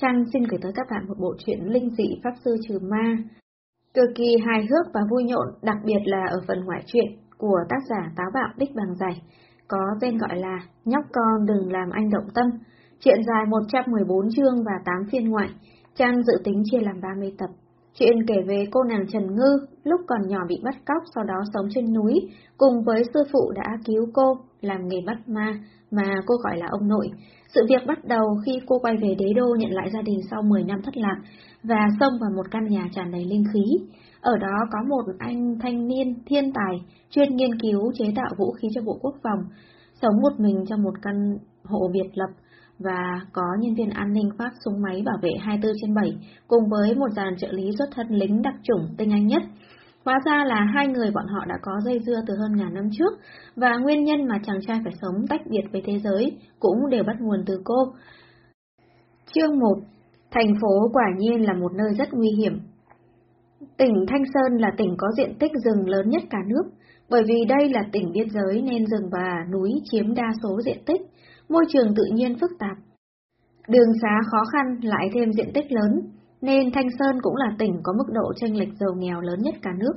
Trang xin gửi tới các bạn một bộ truyện linh dị Pháp Sư Trừ Ma. Cực kỳ hài hước và vui nhộn, đặc biệt là ở phần ngoại truyện của tác giả Táo Bạo Đích Bằng Giải, có tên gọi là Nhóc con đừng làm anh động tâm. Truyện dài 114 chương và 8 phiên ngoại, Trang dự tính chia làm 30 tập. Chuyện kể về cô nàng Trần Ngư, lúc còn nhỏ bị bắt cóc sau đó sống trên núi, cùng với sư phụ đã cứu cô, làm nghề bắt ma, mà cô gọi là ông nội. Sự việc bắt đầu khi cô quay về đế đô nhận lại gia đình sau 10 năm thất lạc, và xông vào một căn nhà tràn đầy linh khí. Ở đó có một anh thanh niên thiên tài, chuyên nghiên cứu chế tạo vũ khí cho Bộ Quốc phòng, sống một mình trong một căn hộ biệt lập, và có nhân viên an ninh phát súng máy bảo vệ 24 trên 7, cùng với một dàn trợ lý xuất thân lính đặc chủng tinh anh nhất. Hóa ra là hai người bọn họ đã có dây dưa từ hơn ngàn năm trước, và nguyên nhân mà chàng trai phải sống tách biệt với thế giới cũng đều bắt nguồn từ cô. Chương 1 Thành phố quả nhiên là một nơi rất nguy hiểm. Tỉnh Thanh Sơn là tỉnh có diện tích rừng lớn nhất cả nước, bởi vì đây là tỉnh biên giới nên rừng và núi chiếm đa số diện tích, môi trường tự nhiên phức tạp. Đường xá khó khăn lại thêm diện tích lớn, nên Thanh Sơn cũng là tỉnh có mức độ tranh lệch giàu nghèo lớn nhất cả nước.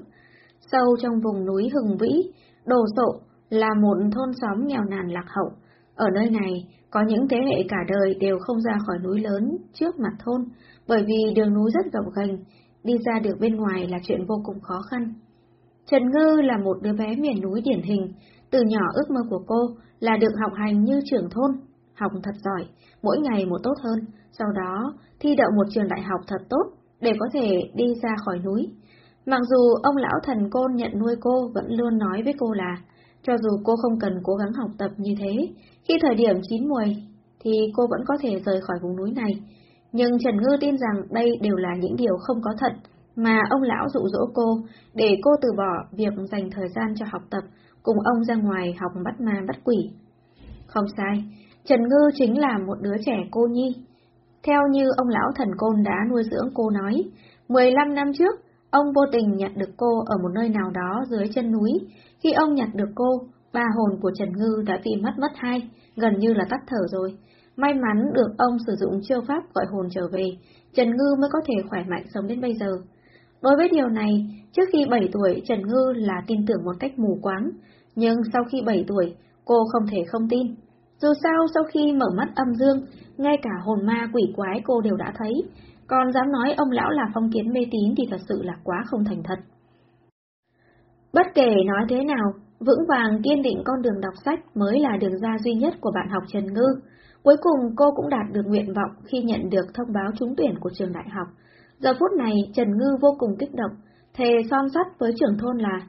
Sâu trong vùng núi Hừng Vĩ, Đồ Sộ là một thôn xóm nghèo nàn lạc hậu. Ở nơi này, có những thế hệ cả đời đều không ra khỏi núi lớn trước mặt thôn, bởi vì đường núi rất gập ghềnh, đi ra được bên ngoài là chuyện vô cùng khó khăn. Trần Ngư là một đứa bé miền núi điển hình, từ nhỏ ước mơ của cô là được học hành như trưởng thôn, học thật giỏi, mỗi ngày một tốt hơn, sau đó thi đậu một trường đại học thật tốt để có thể đi ra khỏi núi. Mặc dù ông lão thần côn nhận nuôi cô vẫn luôn nói với cô là, cho dù cô không cần cố gắng học tập như thế, khi thời điểm chín muồi thì cô vẫn có thể rời khỏi vùng núi này. Nhưng Trần Ngư tin rằng đây đều là những điều không có thật, mà ông lão dụ dỗ cô để cô từ bỏ việc dành thời gian cho học tập, cùng ông ra ngoài học bắt ma bắt quỷ. Không sai, Trần Ngư chính là một đứa trẻ cô nhi. Theo như ông lão thần côn đã nuôi dưỡng cô nói, 15 năm trước, ông vô tình nhặt được cô ở một nơi nào đó dưới chân núi. Khi ông nhặt được cô, ba hồn của Trần Ngư đã bị mất mất hai, gần như là tắt thở rồi. May mắn được ông sử dụng chiêu pháp gọi hồn trở về, Trần Ngư mới có thể khỏe mạnh sống đến bây giờ. Đối với điều này, trước khi 7 tuổi Trần Ngư là tin tưởng một cách mù quáng, nhưng sau khi 7 tuổi, cô không thể không tin. Dù sao sau khi mở mắt âm dương, ngay cả hồn ma quỷ quái cô đều đã thấy, còn dám nói ông lão là phong kiến mê tín thì thật sự là quá không thành thật. Bất kể nói thế nào, vững vàng kiên định con đường đọc sách mới là đường ra duy nhất của bạn học Trần Ngư. Cuối cùng cô cũng đạt được nguyện vọng khi nhận được thông báo trúng tuyển của trường đại học. Giờ phút này Trần Ngư vô cùng kích động, thề son sắt với trưởng thôn là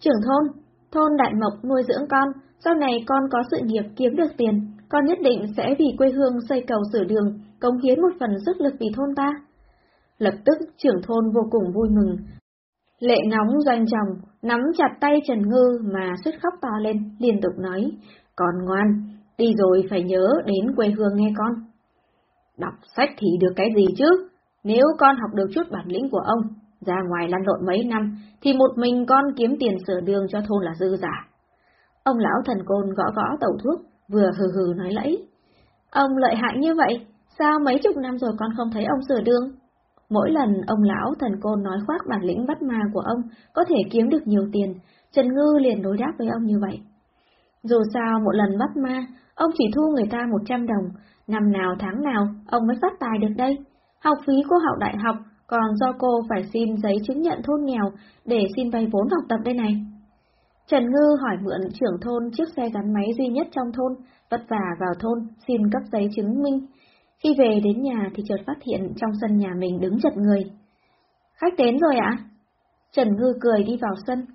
Trưởng thôn, thôn Đại Mộc nuôi dưỡng con, sau này con có sự nghiệp kiếm được tiền, con nhất định sẽ vì quê hương xây cầu sửa đường, cống hiến một phần sức lực vì thôn ta. Lập tức trưởng thôn vô cùng vui mừng. Lệ nóng doanh chồng, nắm chặt tay Trần Ngư mà suýt khóc to lên, liên tục nói, con ngoan, đi rồi phải nhớ đến quê hương nghe con. Đọc sách thì được cái gì chứ? Nếu con học được chút bản lĩnh của ông, ra ngoài lăn lộn mấy năm, thì một mình con kiếm tiền sửa đường cho thôn là dư giả. Ông lão thần côn gõ gõ tẩu thuốc, vừa hừ hừ nói lẫy. Ông lợi hại như vậy, sao mấy chục năm rồi con không thấy ông sửa đường? Mỗi lần ông lão thần côn nói khoác bản lĩnh bắt ma của ông có thể kiếm được nhiều tiền, Trần Ngư liền đối đáp với ông như vậy. Dù sao một lần bắt ma, ông chỉ thu người ta 100 đồng, năm nào tháng nào ông mới phát tài được đây. Học phí cô học đại học, còn do cô phải xin giấy chứng nhận thôn nghèo để xin vay vốn học tập đây này. Trần Ngư hỏi mượn trưởng thôn chiếc xe gắn máy duy nhất trong thôn, vất vả vào thôn, xin cấp giấy chứng minh. Khi về đến nhà thì chợt phát hiện trong sân nhà mình đứng chật người. Khách đến rồi ạ? Trần Ngư cười đi vào sân.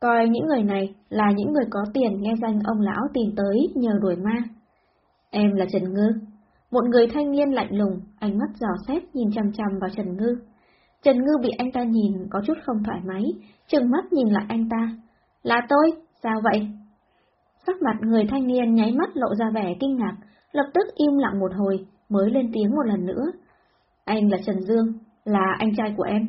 Coi những người này là những người có tiền nghe danh ông lão tìm tới nhờ đuổi ma. Em là Trần Ngư. Một người thanh niên lạnh lùng, ánh mắt giò xét nhìn chăm chăm vào Trần Ngư. Trần Ngư bị anh ta nhìn có chút không thoải mái, trừng mắt nhìn lại anh ta. Là tôi, sao vậy? Sắc mặt người thanh niên nháy mắt lộ ra vẻ kinh ngạc, lập tức im lặng một hồi, mới lên tiếng một lần nữa. Anh là Trần Dương, là anh trai của em.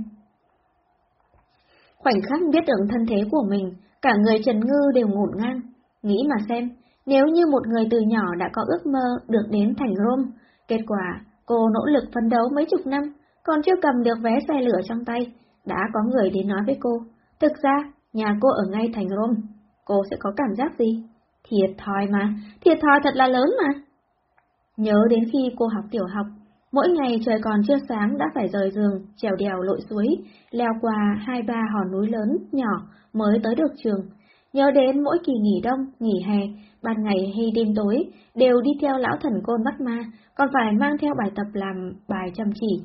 Khoảnh khắc biết được thân thế của mình, cả người Trần Ngư đều ngổn ngang. Nghĩ mà xem, nếu như một người từ nhỏ đã có ước mơ được đến thành Rome, kết quả Cô nỗ lực phấn đấu mấy chục năm, còn chưa cầm được vé xe lửa trong tay, đã có người đến nói với cô. Thực ra, nhà cô ở ngay thành Rome, cô sẽ có cảm giác gì? Thiệt thòi mà, thiệt thòi thật là lớn mà. Nhớ đến khi cô học tiểu học, mỗi ngày trời còn chưa sáng đã phải rời giường, trèo đèo lội suối, leo qua hai ba hòn núi lớn, nhỏ mới tới được trường. Nhớ đến mỗi kỳ nghỉ đông, nghỉ hè, ban ngày hay đêm tối, đều đi theo lão thần côn bắt ma, còn phải mang theo bài tập làm bài chăm chỉ.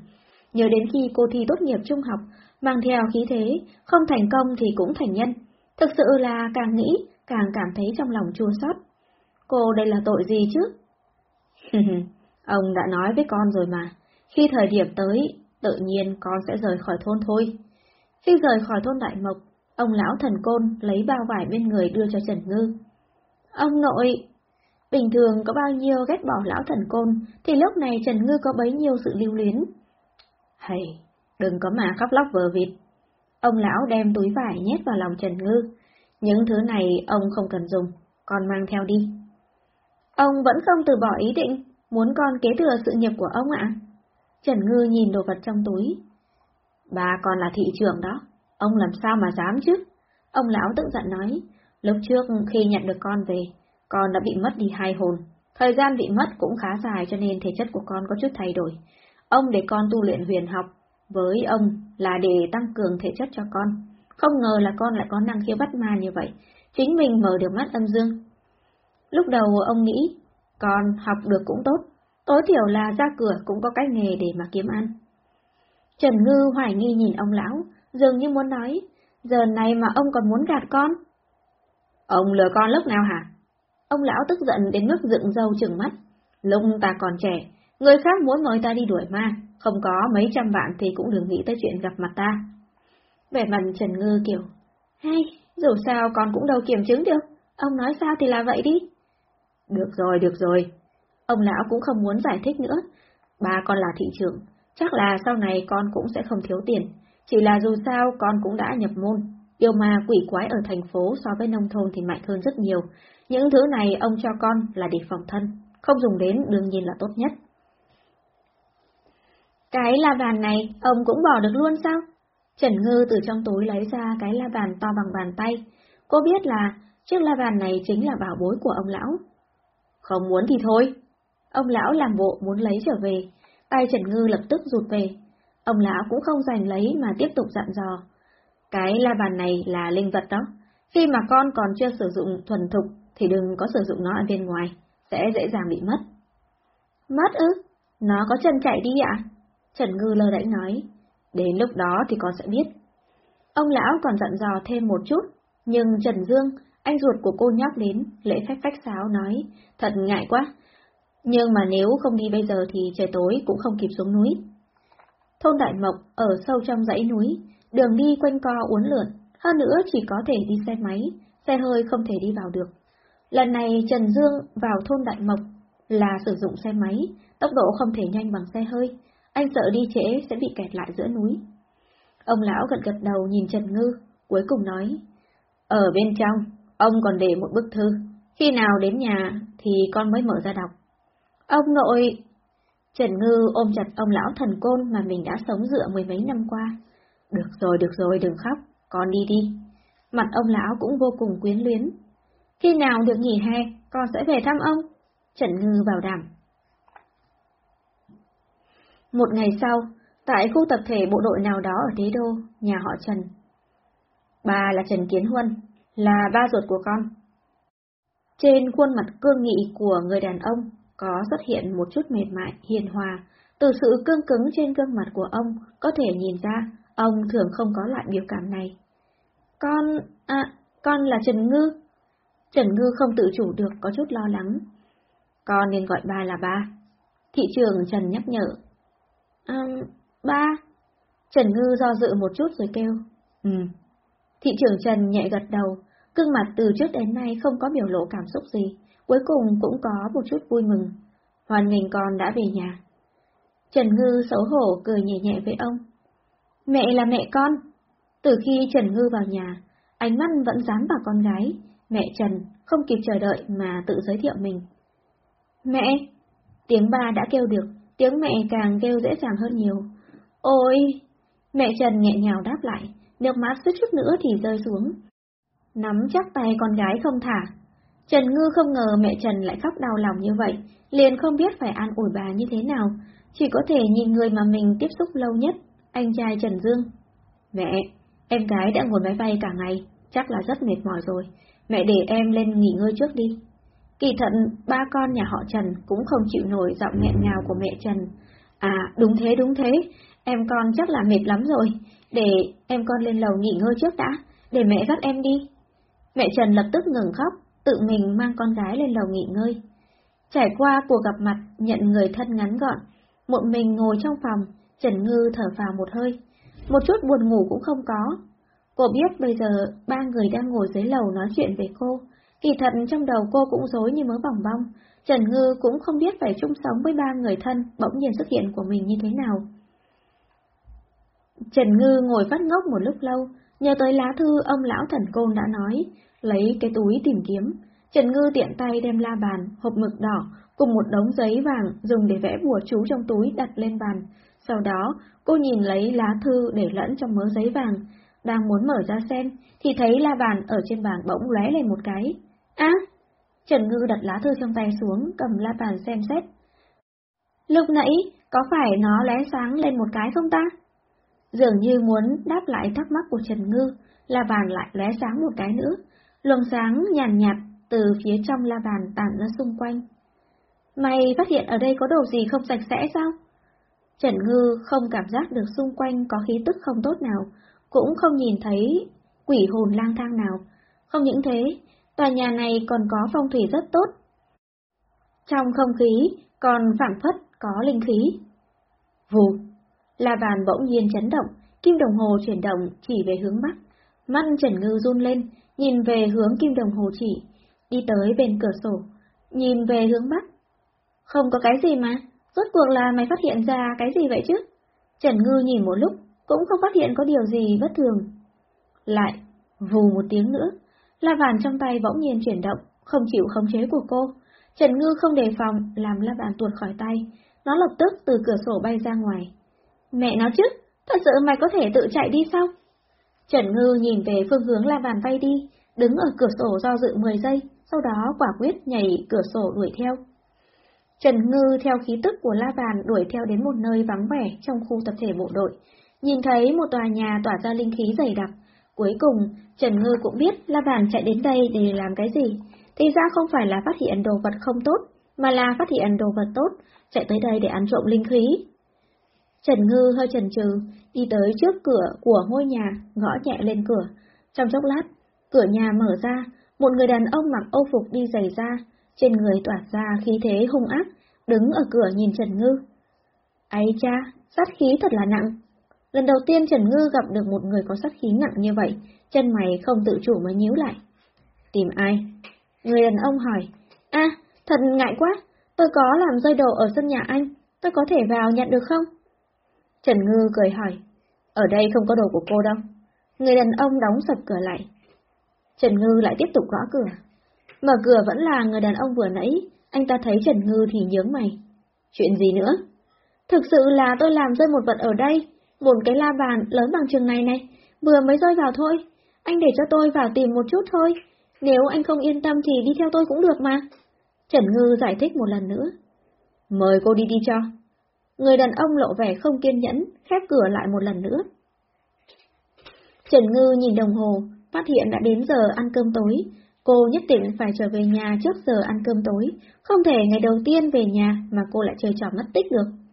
Nhớ đến khi cô thi tốt nghiệp trung học, mang theo khí thế, không thành công thì cũng thành nhân. Thực sự là càng nghĩ, càng cảm thấy trong lòng chua xót. Cô đây là tội gì chứ? Ông đã nói với con rồi mà, khi thời điểm tới, tự nhiên con sẽ rời khỏi thôn thôi. Khi rời khỏi thôn Đại Mộc, ông lão thần côn lấy bao vải bên người đưa cho Trần Ngư. Ông nội! Bình thường có bao nhiêu ghét bỏ lão thần côn, thì lúc này Trần Ngư có bấy nhiêu sự lưu luyến. Hay, đừng có mà khóc lóc vờ vịt. Ông lão đem túi vải nhét vào lòng Trần Ngư. Những thứ này ông không cần dùng, con mang theo đi. Ông vẫn không từ bỏ ý định, muốn con kế thừa sự nghiệp của ông ạ. Trần Ngư nhìn đồ vật trong túi. Bà còn là thị trưởng đó, ông làm sao mà dám chứ? Ông lão tự giận nói, lúc trước khi nhận được con về, con đã bị mất đi hai hồn. Thời gian bị mất cũng khá dài cho nên thể chất của con có chút thay đổi. Ông để con tu luyện huyền học, với ông là để tăng cường thể chất cho con. Không ngờ là con lại có năng khiếu bắt ma như vậy, chính mình mở được mắt âm dương. Lúc đầu ông nghĩ, con học được cũng tốt, tối thiểu là ra cửa cũng có cách nghề để mà kiếm ăn. Trần Ngư hoài nghi nhìn ông lão, dường như muốn nói, giờ này mà ông còn muốn gạt con. Ông lừa con lúc nào hả? Ông lão tức giận đến mức dựng râu trừng mắt. Lúc ta còn trẻ, người khác muốn mời ta đi đuổi ma, không có mấy trăm vạn thì cũng đừng nghĩ tới chuyện gặp mặt ta. Vẻ mặt Trần Ngư kiểu, hay, dù sao con cũng đâu kiểm chứng được, ông nói sao thì là vậy đi. Được rồi, được rồi. Ông lão cũng không muốn giải thích nữa. Ba con là thị trưởng, chắc là sau này con cũng sẽ không thiếu tiền. Chỉ là dù sao con cũng đã nhập môn. Yêu ma quỷ quái ở thành phố so với nông thôn thì mạnh hơn rất nhiều. Những thứ này ông cho con là để phòng thân, không dùng đến đương nhiên là tốt nhất. Cái la bàn này, ông cũng bỏ được luôn sao? Trần Ngư từ trong túi lấy ra cái la bàn to bằng bàn tay. Cô biết là chiếc la bàn này chính là bảo bối của ông lão. Không muốn thì thôi. Ông lão làm bộ muốn lấy trở về, tay Trần Ngư lập tức rụt về. Ông lão cũng không giành lấy mà tiếp tục dặn dò. Cái la bàn này là linh vật đó. Khi mà con còn chưa sử dụng thuần thục thì đừng có sử dụng nó ở bên ngoài, sẽ dễ dàng bị mất. Mất ư? Nó có chân chạy đi ạ? Trần Ngư lơ đễnh nói. Đến lúc đó thì con sẽ biết. Ông lão còn dặn dò thêm một chút, nhưng Trần Dương, anh ruột của cô nhóc đến, lễ phép khách sáo nói, thật ngại quá. Nhưng mà nếu không đi bây giờ thì trời tối cũng không kịp xuống núi. Thôn Đại Mộc ở sâu trong dãy núi, đường đi quanh co uốn lượn, hơn nữa chỉ có thể đi xe máy, xe hơi không thể đi vào được. Lần này Trần Dương vào thôn Đại Mộc là sử dụng xe máy, tốc độ không thể nhanh bằng xe hơi, anh sợ đi trễ sẽ bị kẹt lại giữa núi. Ông lão gật gật đầu nhìn Trần Ngư, cuối cùng nói, ở bên trong, ông còn để một bức thư, khi nào đến nhà thì con mới mở ra đọc. Ông nội! Trần Ngư ôm chặt ông lão thần côn mà mình đã sống dựa mười mấy năm qua. Được rồi, được rồi, đừng khóc, con đi đi. Mặt ông lão cũng vô cùng quyến luyến. Khi nào được nghỉ hè, con sẽ về thăm ông. Trần Ngư bảo đảm. Một ngày sau, tại khu tập thể bộ đội nào đó ở Đế Đô, nhà họ Trần. Bà là Trần Kiến Huân, là ba ruột của con. Trên khuôn mặt cương nghị của người đàn ông có xuất hiện một chút mệt mại, hiền hòa. Từ sự cương cứng trên gương mặt của ông có thể nhìn ra ông thường không có loại biểu cảm này. Con, à, con là Trần Ngư. Trần Ngư không tự chủ được có chút lo lắng. Con nên gọi ba là ba. Thị trường Trần nhắc nhở. À, ba. Trần Ngư do dự một chút rồi kêu. Ừ. Thị trưởng Trần nhẹ gật đầu, gương mặt từ trước đến nay không có biểu lộ cảm xúc gì, cuối cùng cũng có một chút vui mừng. Hoàn nghênh con đã về nhà. Trần Ngư xấu hổ cười nhẹ nhẹ với ông. Mẹ là mẹ con. Từ khi Trần Ngư vào nhà, ánh mắt vẫn dán vào con gái. Mẹ Trần không kịp chờ đợi mà tự giới thiệu mình. Mẹ! Tiếng ba đã kêu được, tiếng mẹ càng kêu dễ dàng hơn nhiều. Ôi! Mẹ Trần nhẹ nhào đáp lại, nước mắt suýt chút nữa thì rơi xuống. Nắm chắc tay con gái không thả. Trần Ngư không ngờ mẹ Trần lại khóc đau lòng như vậy, liền không biết phải an ủi bà như thế nào, chỉ có thể nhìn người mà mình tiếp xúc lâu nhất, anh trai Trần Dương. Mẹ, em gái đã ngồi máy bay cả ngày, chắc là rất mệt mỏi rồi, mẹ để em lên nghỉ ngơi trước đi. Kỳ thận, ba con nhà họ Trần cũng không chịu nổi giọng nghẹn ngào của mẹ Trần. À, đúng thế, đúng thế, em con chắc là mệt lắm rồi, để em con lên lầu nghỉ ngơi trước đã, để mẹ dắt em đi. Mẹ Trần lập tức ngừng khóc, tự mình mang con gái lên lầu nghỉ ngơi. Trải qua cuộc gặp mặt, nhận người thân ngắn gọn, một mình ngồi trong phòng, Trần Ngư thở vào một hơi, một chút buồn ngủ cũng không có. Cô biết bây giờ ba người đang ngồi dưới lầu nói chuyện về cô, kỳ thật trong đầu cô cũng rối như mớ bỏng bong, Trần Ngư cũng không biết phải chung sống với ba người thân bỗng nhiên xuất hiện của mình như thế nào. Trần Ngư ngồi phát ngốc một lúc lâu, nhớ tới lá thư ông lão thần côn đã nói, lấy cái túi tìm kiếm. Trần Ngư tiện tay đem la bàn, hộp mực đỏ, cùng một đống giấy vàng dùng để vẽ bùa chú trong túi đặt lên bàn. Sau đó, cô nhìn lấy lá thư để lẫn trong mớ giấy vàng, đang muốn mở ra xem, thì thấy la bàn ở trên bàn bỗng lóe lên một cái. Á! Trần Ngư đặt lá thư trong tay xuống, cầm la bàn xem xét. Lúc nãy, có phải nó lóe sáng lên một cái không ta? Dường như muốn đáp lại thắc mắc của Trần Ngư, la bàn lại lóe sáng một cái nữa, luồng sáng nhàn nhạt, nhạt từ phía trong la bàn tản ra xung quanh. Mày phát hiện ở đây có đồ gì không sạch sẽ sao? Trần Ngư không cảm giác được xung quanh có khí tức không tốt nào, cũng không nhìn thấy quỷ hồn lang thang nào. Không những thế, tòa nhà này còn có phong thủy rất tốt. Trong không khí còn phảng phất có linh khí. Vù, la bàn bỗng nhiên chấn động, kim đồng hồ chuyển động chỉ về hướng Bắc. Mắt Trần Ngư run lên, nhìn về hướng kim đồng hồ chỉ, đi tới bên cửa sổ, nhìn về hướng Bắc. Không có cái gì mà, rốt cuộc là mày phát hiện ra cái gì vậy chứ? Trần Ngư nhìn một lúc, cũng không phát hiện có điều gì bất thường. Lại, vù một tiếng nữa, la bàn trong tay bỗng nhiên chuyển động, không chịu khống chế của cô. Trần Ngư không đề phòng, làm la bàn tuột khỏi tay, nó lập tức từ cửa sổ bay ra ngoài. Mẹ nó chứ, thật sự mày có thể tự chạy đi sao? Trần Ngư nhìn về phương hướng la bàn bay đi, đứng ở cửa sổ do dự 10 giây, sau đó quả quyết nhảy cửa sổ đuổi theo. Trần Ngư theo khí tức của La Bàn đuổi theo đến một nơi vắng vẻ trong khu tập thể bộ đội, nhìn thấy một tòa nhà tỏa ra linh khí dày đặc. Cuối cùng, Trần Ngư cũng biết La Bàn chạy đến đây để làm cái gì, thì ra không phải là phát hiện đồ vật không tốt, mà là phát hiện đồ vật tốt, chạy tới đây để ăn trộm linh khí. Trần Ngư hơi chần chừ, đi tới trước cửa của ngôi nhà, gõ nhẹ lên cửa. Trong chốc lát, cửa nhà mở ra, một người đàn ông mặc âu phục đi giày ra, trên người tỏa ra khí thế hung ác, đứng ở cửa nhìn Trần Ngư. Ây cha, sát khí thật là nặng. Lần đầu tiên Trần Ngư gặp được một người có sát khí nặng như vậy, chân mày không tự chủ mà nhíu lại. Tìm ai? Người đàn ông hỏi. À, thật ngại quá, tôi có làm rơi đồ ở sân nhà anh, tôi có thể vào nhận được không? Trần Ngư cười hỏi. Ở đây không có đồ của cô đâu. Người đàn ông đóng sập cửa lại. Trần Ngư lại tiếp tục gõ cửa. Mở cửa vẫn là người đàn ông vừa nãy, anh ta thấy Trần Ngư thì nhướng mày. Chuyện gì nữa? Thực sự là tôi làm rơi một vật ở đây, một cái la bàn lớn bằng trường này này, vừa mới rơi vào thôi. Anh để cho tôi vào tìm một chút thôi, nếu anh không yên tâm thì đi theo tôi cũng được mà. Trần Ngư giải thích một lần nữa. Mời cô đi đi cho. Người đàn ông lộ vẻ không kiên nhẫn, khép cửa lại một lần nữa. Trần Ngư nhìn đồng hồ, phát hiện đã đến giờ ăn cơm tối. Cô nhất định phải trở về nhà trước giờ ăn cơm tối, không thể ngày đầu tiên về nhà mà cô lại chơi trò mất tích được.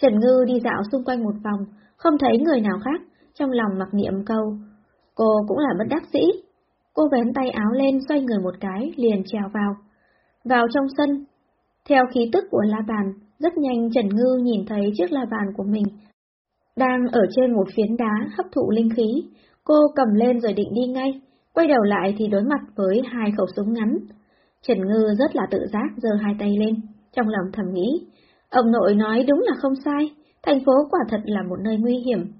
Trần Ngư đi dạo xung quanh một vòng, không thấy người nào khác, trong lòng mặc niệm câu. Cô cũng là bất đắc sĩ. Cô vén tay áo lên xoay người một cái, liền trèo vào. Vào trong sân, theo khí tức của la bàn, rất nhanh Trần Ngư nhìn thấy chiếc la bàn của mình. Đang ở trên một phiến đá hấp thụ linh khí, cô cầm lên rồi định đi ngay, quay đầu lại thì đối mặt với hai khẩu súng ngắn. Trần Ngư rất là tự giác giơ hai tay lên, trong lòng thầm nghĩ, ông nội nói đúng là không sai, thành phố quả thật là một nơi nguy hiểm.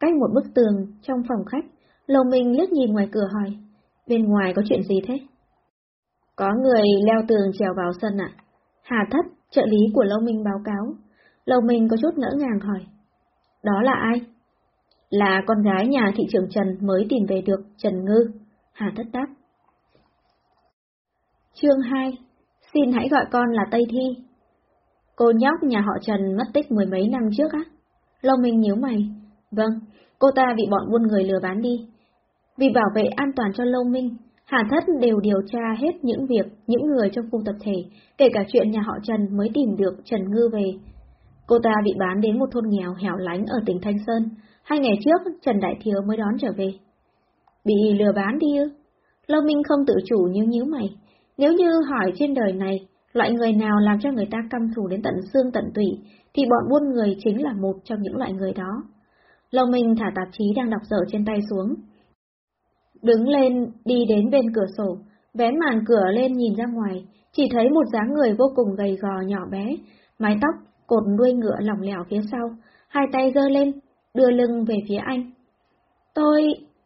Cách một bức tường trong phòng khách, Lầu Minh liếc nhìn ngoài cửa hỏi, bên ngoài có chuyện gì thế? Có người leo tường trèo vào sân ạ. Hà thất, Trợ lý của Lâu Minh báo cáo. Lâu Minh có chút ngỡ ngàng hỏi. Đó là ai? Là con gái nhà thị trưởng Trần mới tìm về được, Trần Ngư. Hà thất đáp. Chương 2 Xin hãy gọi con là Tây Thi. Cô nhóc nhà họ Trần mất tích mười mấy năm trước á? Lâu Minh nhíu mày. Vâng, cô ta bị bọn buôn người lừa bán đi. Vì bảo vệ an toàn cho Lâu Minh, Hà Thất đều điều tra hết những việc những người trong khu tập thể, kể cả chuyện nhà họ Trần mới tìm được Trần Ngư về. Cô ta bị bán đến một thôn nghèo hẻo lánh ở tỉnh Thanh Sơn. Hai ngày trước, Trần Đại Thiếu mới đón trở về. Bị lừa bán đi ư? Lâu Minh không tự chủ như nhíu mày. Nếu như hỏi trên đời này, loại người nào làm cho người ta căm thù đến tận xương tận tủy, thì bọn buôn người chính là một trong những loại người đó. Lâu Minh thả tạp chí đang đọc dở trên tay xuống. Đứng lên, đi đến bên cửa sổ, vén màn cửa lên nhìn ra ngoài, chỉ thấy một dáng người vô cùng gầy gò nhỏ bé, mái tóc, cột đuôi ngựa lỏng lẻo phía sau, hai tay giơ lên, đưa lưng về phía anh. Tôi,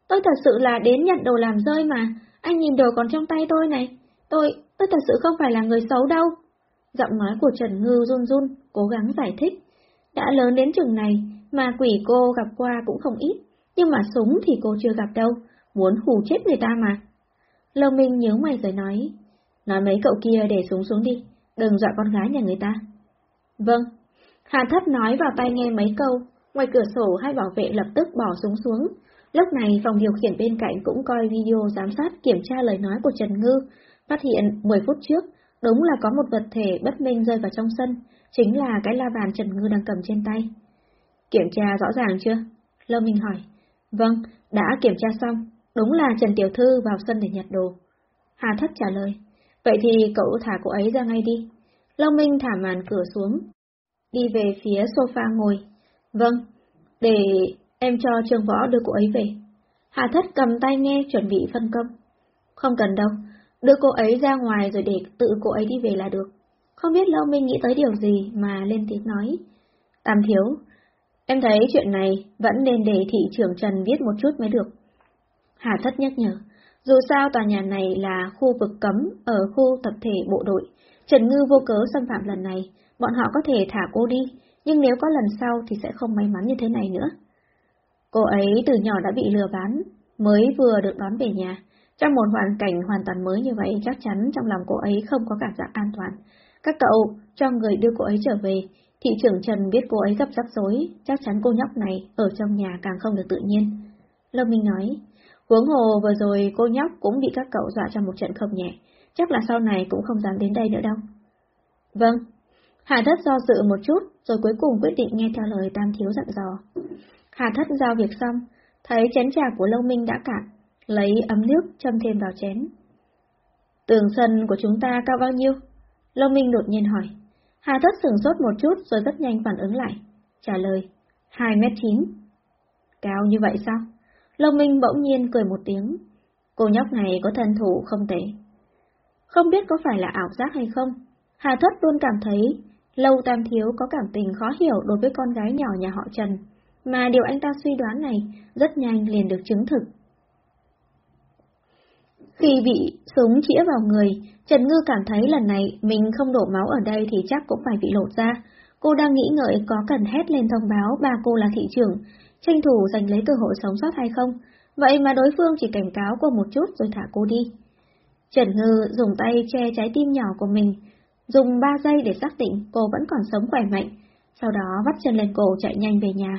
tôi thật sự là đến nhận đồ làm rơi mà, anh nhìn đồ còn trong tay tôi này. Tôi, tôi thật sự không phải là người xấu đâu. Giọng nói của Trần Ngư run run, cố gắng giải thích. Đã lớn đến chừng này, mà quỷ cô gặp qua cũng không ít, nhưng mà súng thì cô chưa gặp đâu, muốn hù chết người ta mà. Lâu Minh nhớ mày rồi nói, nói mấy cậu kia để súng xuống đi, đừng dọa con gái nhà người ta. Vâng. Hà Thất nói vào tay nghe mấy câu, ngoài cửa sổ hai bảo vệ lập tức bỏ súng xuống. Lúc này phòng điều khiển bên cạnh cũng coi video giám sát kiểm tra lời nói của Trần Ngư, phát hiện 10 phút trước, đúng là có một vật thể bất minh rơi vào trong sân, chính là cái la bàn Trần Ngư đang cầm trên tay. Kiểm tra rõ ràng chưa? Lâu Minh hỏi. Vâng, đã kiểm tra xong, đúng là Trần Tiểu Thư vào sân để nhặt đồ. Hà Thất trả lời. Vậy thì cậu thả cô ấy ra ngay đi. Lâu Minh thả màn cửa xuống, đi về phía sofa ngồi. Vâng, để em cho Trương Võ đưa cô ấy về. Hà Thất cầm tay nghe chuẩn bị phân công. Không cần đâu, đưa cô ấy ra ngoài rồi để tự cô ấy đi về là được. Không biết Lâu Minh nghĩ tới điều gì mà lên tiếng nói. Tam thiếu, em thấy chuyện này vẫn nên để thị trưởng Trần viết một chút mới được. Hà Thất nhắc nhở, dù sao tòa nhà này là khu vực cấm ở khu tập thể bộ đội, Trần Ngư vô cớ xâm phạm lần này, bọn họ có thể thả cô đi, nhưng nếu có lần sau thì sẽ không may mắn như thế này nữa. Cô ấy từ nhỏ đã bị lừa bán, mới vừa được đón về nhà. Trong một hoàn cảnh hoàn toàn mới như vậy, chắc chắn trong lòng cô ấy không có cảm giác an toàn. Các cậu, cho người đưa cô ấy trở về, thị trưởng Trần biết cô ấy gặp rắc rối, chắc chắn cô nhóc này ở trong nhà càng không được tự nhiên. Lâm Minh nói, huống hồ vừa rồi cô nhóc cũng bị các cậu dọa trong một trận không nhẹ, chắc là sau này cũng không dám đến đây nữa đâu. Vâng. Hà Thất do dự một chút, rồi cuối cùng quyết định nghe theo lời Tam Thiếu dặn dò. Hà Thất giao việc xong, thấy chén trà của Lâu Minh đã cạn, lấy ấm nước châm thêm vào chén. Tường sân của chúng ta cao bao nhiêu? Long Minh đột nhiên hỏi. Hà Thất sửng sốt một chút rồi rất nhanh phản ứng lại. Trả lời, 2 mét 9. Cao như vậy sao? Long Minh bỗng nhiên cười một tiếng. Cô nhóc này có thân thủ không tệ. Không biết có phải là ảo giác hay không, Hà Thất luôn cảm thấy Lâu Tam Thiếu có cảm tình khó hiểu đối với con gái nhỏ nhà họ Trần, mà điều anh ta suy đoán này rất nhanh liền được chứng thực. Khi bị súng chĩa vào người, Trần Ngư cảm thấy lần này mình không đổ máu ở đây thì chắc cũng phải bị lột ra. Cô đang nghĩ ngợi có cần hét lên thông báo bà cô là thị trưởng, tranh thủ giành lấy cơ hội sống sót hay không, vậy mà đối phương chỉ cảnh cáo cô một chút rồi thả cô đi. Trần Ngư dùng tay che trái tim nhỏ của mình, dùng 3 giây để xác định cô vẫn còn sống khỏe mạnh, sau đó vắt chân lên cổ chạy nhanh về nhà.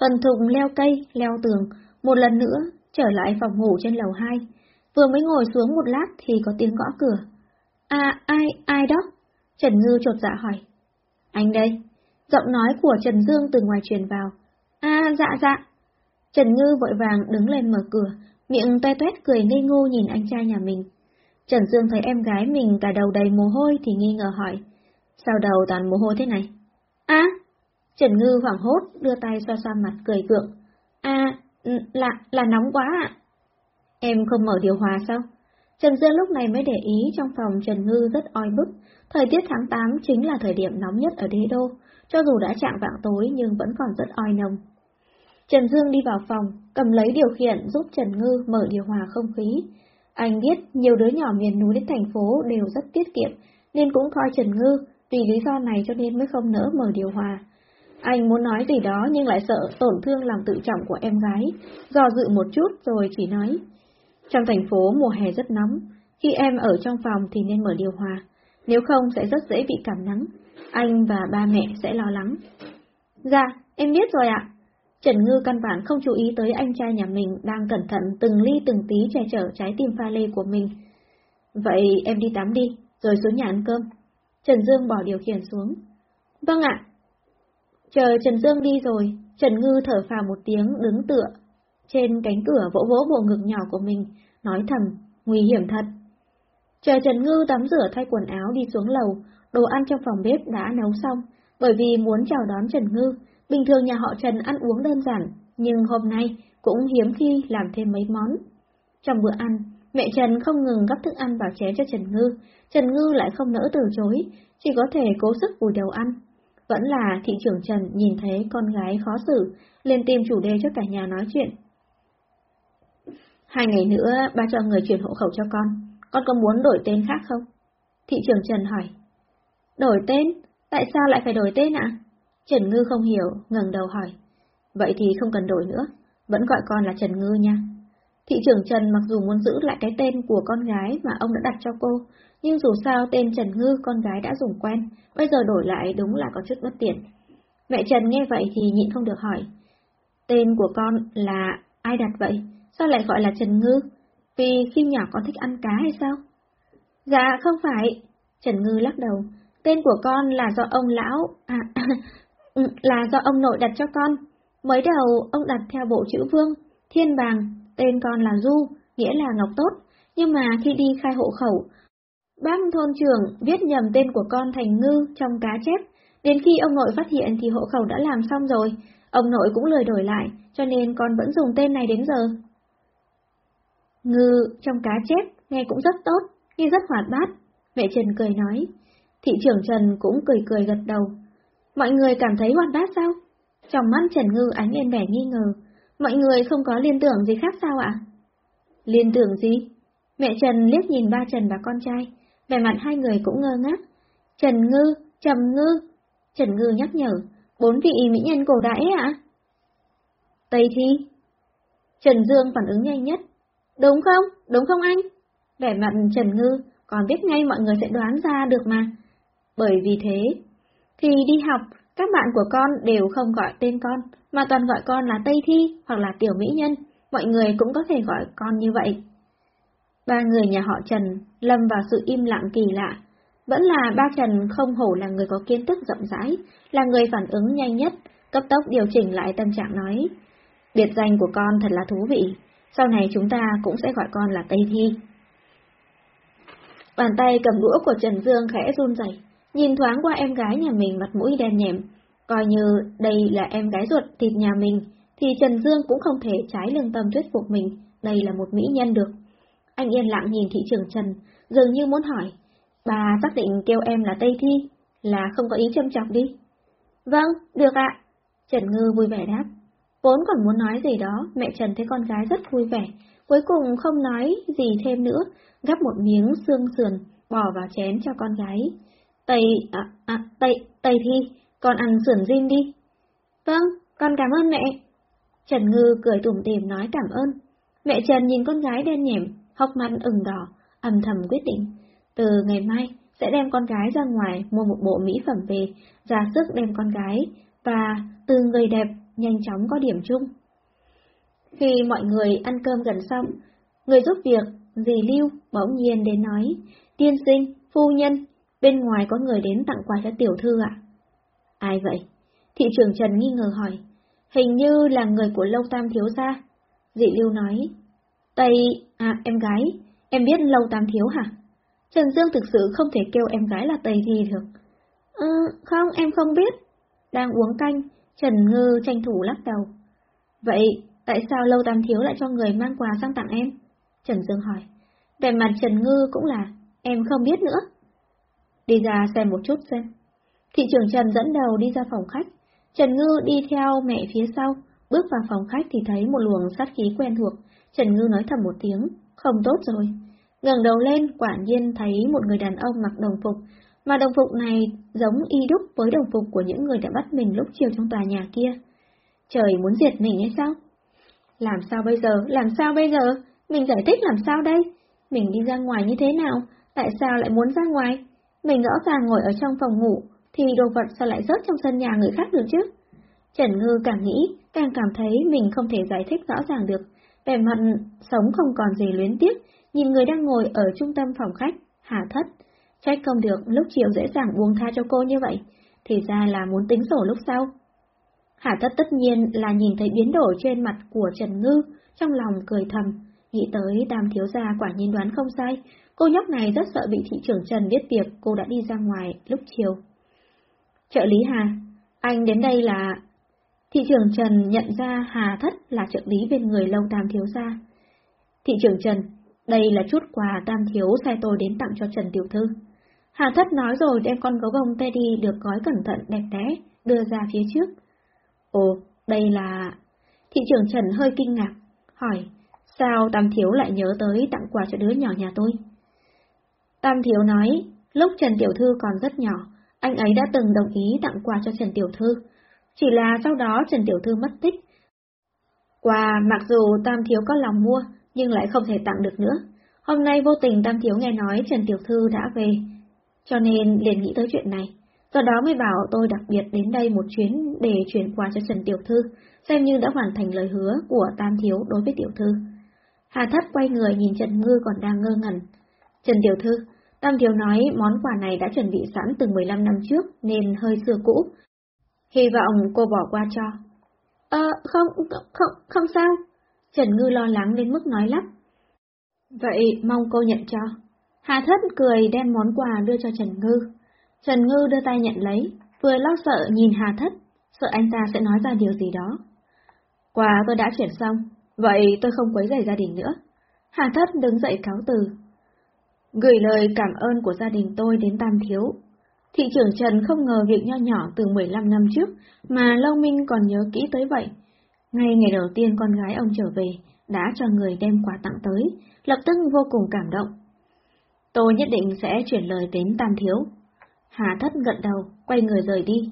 Thuần thục leo cây, leo tường, một lần nữa trở lại phòng ngủ trên lầu 2. Vừa mới ngồi xuống một lát thì có tiếng gõ cửa. À, ai, ai đó? Trần Ngư trột dạ hỏi. Anh đây. Giọng nói của Trần Dương từ ngoài truyền vào. À, dạ dạ. Trần Ngư vội vàng đứng lên mở cửa, miệng toe toét cười ngây ngô nhìn anh trai nhà mình. Trần Dương thấy em gái mình cả đầu đầy mồ hôi thì nghi ngờ hỏi. Sao đầu toàn mồ hôi thế này? À! Trần Ngư hoảng hốt, đưa tay xoa xoa mặt cười cượng. À, ừ, là, là nóng quá ạ. Em không mở điều hòa sao? Trần Dương lúc này mới để ý trong phòng Trần Ngư rất oi bức. Thời tiết tháng 8 chính là thời điểm nóng nhất ở đế đô, cho dù đã chạm vạng tối nhưng vẫn còn rất oi nồng. Trần Dương đi vào phòng, cầm lấy điều khiển giúp Trần Ngư mở điều hòa không khí. Anh biết nhiều đứa nhỏ miền núi đến thành phố đều rất tiết kiệm, nên cũng coi Trần Ngư vì lý do này cho nên mới không nỡ mở điều hòa. Anh muốn nói gì đó nhưng lại sợ tổn thương lòng tự trọng của em gái, do dự một chút rồi chỉ nói. Trong thành phố mùa hè rất nóng, khi em ở trong phòng thì nên mở điều hòa, nếu không sẽ rất dễ bị cảm nắng. Anh và ba mẹ sẽ lo lắng. Dạ, em biết rồi ạ. Trần Ngư căn bản không chú ý tới anh trai nhà mình đang cẩn thận từng ly từng tí che chở trái tim pha lê của mình. Vậy em đi tắm đi, rồi xuống nhà ăn cơm. Trần Dương bỏ điều khiển xuống. Vâng ạ. Chờ Trần Dương đi rồi, Trần Ngư thở phào một tiếng đứng tựa. Trên cánh cửa vỗ vỗ bộ ngực nhỏ của mình, nói thầm, nguy hiểm thật. Chờ Trần Ngư tắm rửa thay quần áo đi xuống lầu, đồ ăn trong phòng bếp đã nấu xong, bởi vì muốn chào đón Trần Ngư, bình thường nhà họ Trần ăn uống đơn giản, nhưng hôm nay cũng hiếm khi làm thêm mấy món. Trong bữa ăn, mẹ Trần không ngừng gấp thức ăn vào chén cho Trần Ngư, Trần Ngư lại không nỡ từ chối, chỉ có thể cố sức vùi đầu ăn. Vẫn là thị trưởng Trần nhìn thấy con gái khó xử, lên tìm chủ đề cho cả nhà nói chuyện. Hai ngày nữa ba cho người chuyển hộ khẩu cho con, con có muốn đổi tên khác không? Thị trưởng Trần hỏi. Đổi tên? Tại sao lại phải đổi tên ạ? Trần Ngư không hiểu, ngẩng đầu hỏi. Vậy thì không cần đổi nữa, vẫn gọi con là Trần Ngư nha. Thị trưởng Trần mặc dù muốn giữ lại cái tên của con gái mà ông đã đặt cho cô, nhưng dù sao tên Trần Ngư con gái đã dùng quen, bây giờ đổi lại đúng là có chút bất tiện. Mẹ Trần nghe vậy thì nhịn không được hỏi. Tên của con là ai đặt vậy? Sao lại gọi là Trần Ngư? Vì khi nhỏ con thích ăn cá hay sao? Dạ, không phải. Trần Ngư lắc đầu. Tên của con là do ông lão... À, ừ, là do ông nội đặt cho con. Mới đầu ông đặt theo bộ chữ vương, thiên bàng, tên con là Du, nghĩa là Ngọc Tốt. Nhưng mà khi đi khai hộ khẩu, bác thôn trưởng viết nhầm tên của con thành Ngư trong cá chép. Đến khi ông nội phát hiện thì hộ khẩu đã làm xong rồi, ông nội cũng lười đổi lại, cho nên con vẫn dùng tên này đến giờ. Ngư trong cá chép nghe cũng rất tốt, nghe rất hoạt bát. Mẹ Trần cười nói. Thị trưởng Trần cũng cười cười gật đầu. Mọi người cảm thấy hoạt bát sao? Trong mắt Trần Ngư ánh lên vẻ nghi ngờ. Mọi người không có liên tưởng gì khác sao ạ? Liên tưởng gì? Mẹ Trần liếc nhìn ba Trần và con trai, vẻ mặt hai người cũng ngơ ngác. Trần Ngư, Trầm Ngư. Trần Ngư nhắc nhở, bốn vị mỹ nhân cổ đại ạ? Tây Thi. Trần Dương phản ứng nhanh nhất. Đúng không? Đúng không anh? Vẻ mặt Trần Ngư, còn biết ngay mọi người sẽ đoán ra được mà. Bởi vì thế, thì đi học, các bạn của con đều không gọi tên con, mà toàn gọi con là Tây Thi hoặc là Tiểu Mỹ Nhân, mọi người cũng có thể gọi con như vậy. Ba người nhà họ Trần lâm vào sự im lặng kỳ lạ. Vẫn là ba Trần không hổ là người có kiến thức rộng rãi, là người phản ứng nhanh nhất, cấp tốc điều chỉnh lại tâm trạng nói. Biệt danh của con thật là thú vị, sau này chúng ta cũng sẽ gọi con là Tây Thi. Bàn tay cầm đũa của Trần Dương khẽ run rẩy, nhìn thoáng qua em gái nhà mình mặt mũi đen nhẹm, coi như đây là em gái ruột thịt nhà mình, thì Trần Dương cũng không thể trái lương tâm thuyết phục mình, đây là một mỹ nhân được. Anh yên lặng nhìn thị trường Trần, dường như muốn hỏi, bà xác định kêu em là Tây Thi, là không có ý châm chọc đi. Vâng, được ạ. Trần Ngư vui vẻ đáp. Vốn còn muốn nói gì đó, mẹ Trần thấy con gái rất vui vẻ, cuối cùng không nói gì thêm nữa, gắp một miếng xương sườn, bỏ vào chén cho con gái. Tây, à, à, Tây, Tây Thi, con ăn sườn rim đi. Vâng, con cảm ơn mẹ. Trần Ngư cười tủm tỉm nói cảm ơn. Mẹ Trần nhìn con gái đen nhẻm, hốc mắt ửng đỏ, âm thầm quyết định. Từ ngày mai, sẽ đem con gái ra ngoài mua một bộ mỹ phẩm về, ra sức đem con gái, và từ người đẹp nhanh chóng có điểm chung. Khi mọi người ăn cơm gần xong, người giúp việc, dì Lưu, bỗng nhiên đến nói, tiên sinh, phu nhân, bên ngoài có người đến tặng quà cho tiểu thư ạ. Ai vậy? Thị trưởng Trần nghi ngờ hỏi, hình như là người của Lâu Tam Thiếu Gia. Dì Lưu nói, Tây, à em gái, em biết Lâu Tam Thiếu hả? Trần Dương thực sự không thể kêu em gái là Tây Thi được. Ừ, không, em không biết. Đang uống canh, Trần Ngư tranh thủ lắc đầu. Vậy, tại sao Lâu Tam Thiếu lại cho người mang quà sang tặng em? Trần Dương hỏi. Về mặt Trần Ngư cũng là, em không biết nữa. Đi ra xem một chút xem. Thị trưởng Trần dẫn đầu đi ra phòng khách. Trần Ngư đi theo mẹ phía sau, bước vào phòng khách thì thấy một luồng sát khí quen thuộc. Trần Ngư nói thầm một tiếng, không tốt rồi. ngẩng đầu lên, quả nhiên thấy một người đàn ông mặc đồng phục, mà đồng phục này giống y đúc với đồng phục của những người đã bắt mình lúc chiều trong tòa nhà kia. Trời muốn diệt mình hay sao? Làm sao bây giờ? Làm sao bây giờ? Mình giải thích làm sao đây? Mình đi ra ngoài như thế nào? Tại sao lại muốn ra ngoài? Mình rõ ràng ngồi ở trong phòng ngủ, thì đồ vật sao lại rớt trong sân nhà người khác được chứ? Trần Ngư càng nghĩ, càng cảm thấy mình không thể giải thích rõ ràng được. Vẻ mặt sống không còn gì luyến tiếc, nhìn người đang ngồi ở trung tâm phòng khách, hà thất. Trách không được lúc chiều dễ dàng buông tha cho cô như vậy, thì ra là muốn tính sổ lúc sau. Hà thất tất nhiên là nhìn thấy biến đổi trên mặt của Trần Ngư, trong lòng cười thầm, nghĩ tới đàm thiếu gia quả nhiên đoán không sai, cô nhóc này rất sợ bị thị trưởng Trần biết việc cô đã đi ra ngoài lúc chiều. Trợ lý Hà, anh đến đây là... Thị trưởng Trần nhận ra Hà Thất là trợ lý bên người lâu tam thiếu gia. Thị trưởng Trần, đây là chút quà tam thiếu sai tôi đến tặng cho Trần Tiểu Thư. Hà Thất nói rồi đem con gấu bông Teddy được gói cẩn thận đẹp đẽ, đưa ra phía trước. Ồ, đây là... Thị trưởng Trần hơi kinh ngạc, hỏi, sao Tam Thiếu lại nhớ tới tặng quà cho đứa nhỏ nhà tôi? Tam Thiếu nói, lúc Trần Tiểu Thư còn rất nhỏ, anh ấy đã từng đồng ý tặng quà cho Trần Tiểu Thư, chỉ là sau đó Trần Tiểu Thư mất tích. Quà mặc dù Tam Thiếu có lòng mua, nhưng lại không thể tặng được nữa. Hôm nay vô tình Tam Thiếu nghe nói Trần Tiểu Thư đã về, cho nên liền nghĩ tới chuyện này. Do đó mới bảo tôi đặc biệt đến đây một chuyến để chuyển quà cho Trần Tiểu Thư, xem như đã hoàn thành lời hứa của Tam Thiếu đối với Tiểu Thư. Hà Thất quay người nhìn Trần Ngư còn đang ngơ ngẩn. Trần Tiểu Thư, Tam Thiếu nói món quà này đã chuẩn bị sẵn từ 15 năm trước nên hơi xưa cũ. Hy vọng cô bỏ qua cho. Ờ, không, không, không sao. Trần Ngư lo lắng đến mức nói lắp. Vậy mong cô nhận cho. Hà Thất cười đem món quà đưa cho Trần Ngư. Trần Ngư đưa tay nhận lấy, vừa lo sợ nhìn Hà Thất, sợ anh ta sẽ nói ra điều gì đó. Quà tôi đã chuyển xong, vậy tôi không quấy rầy gia đình nữa. Hà Thất đứng dậy cáo từ. Gửi lời cảm ơn của gia đình tôi đến Tam Thiếu. Thị trưởng Trần không ngờ việc nho nhỏ từ 15 năm trước mà Lâu Minh còn nhớ kỹ tới vậy. Ngay ngày đầu tiên con gái ông trở về, đã cho người đem quà tặng tới, lập tức vô cùng cảm động. Tôi nhất định sẽ chuyển lời đến Tam Thiếu. Hà Thất gật đầu, quay người rời đi.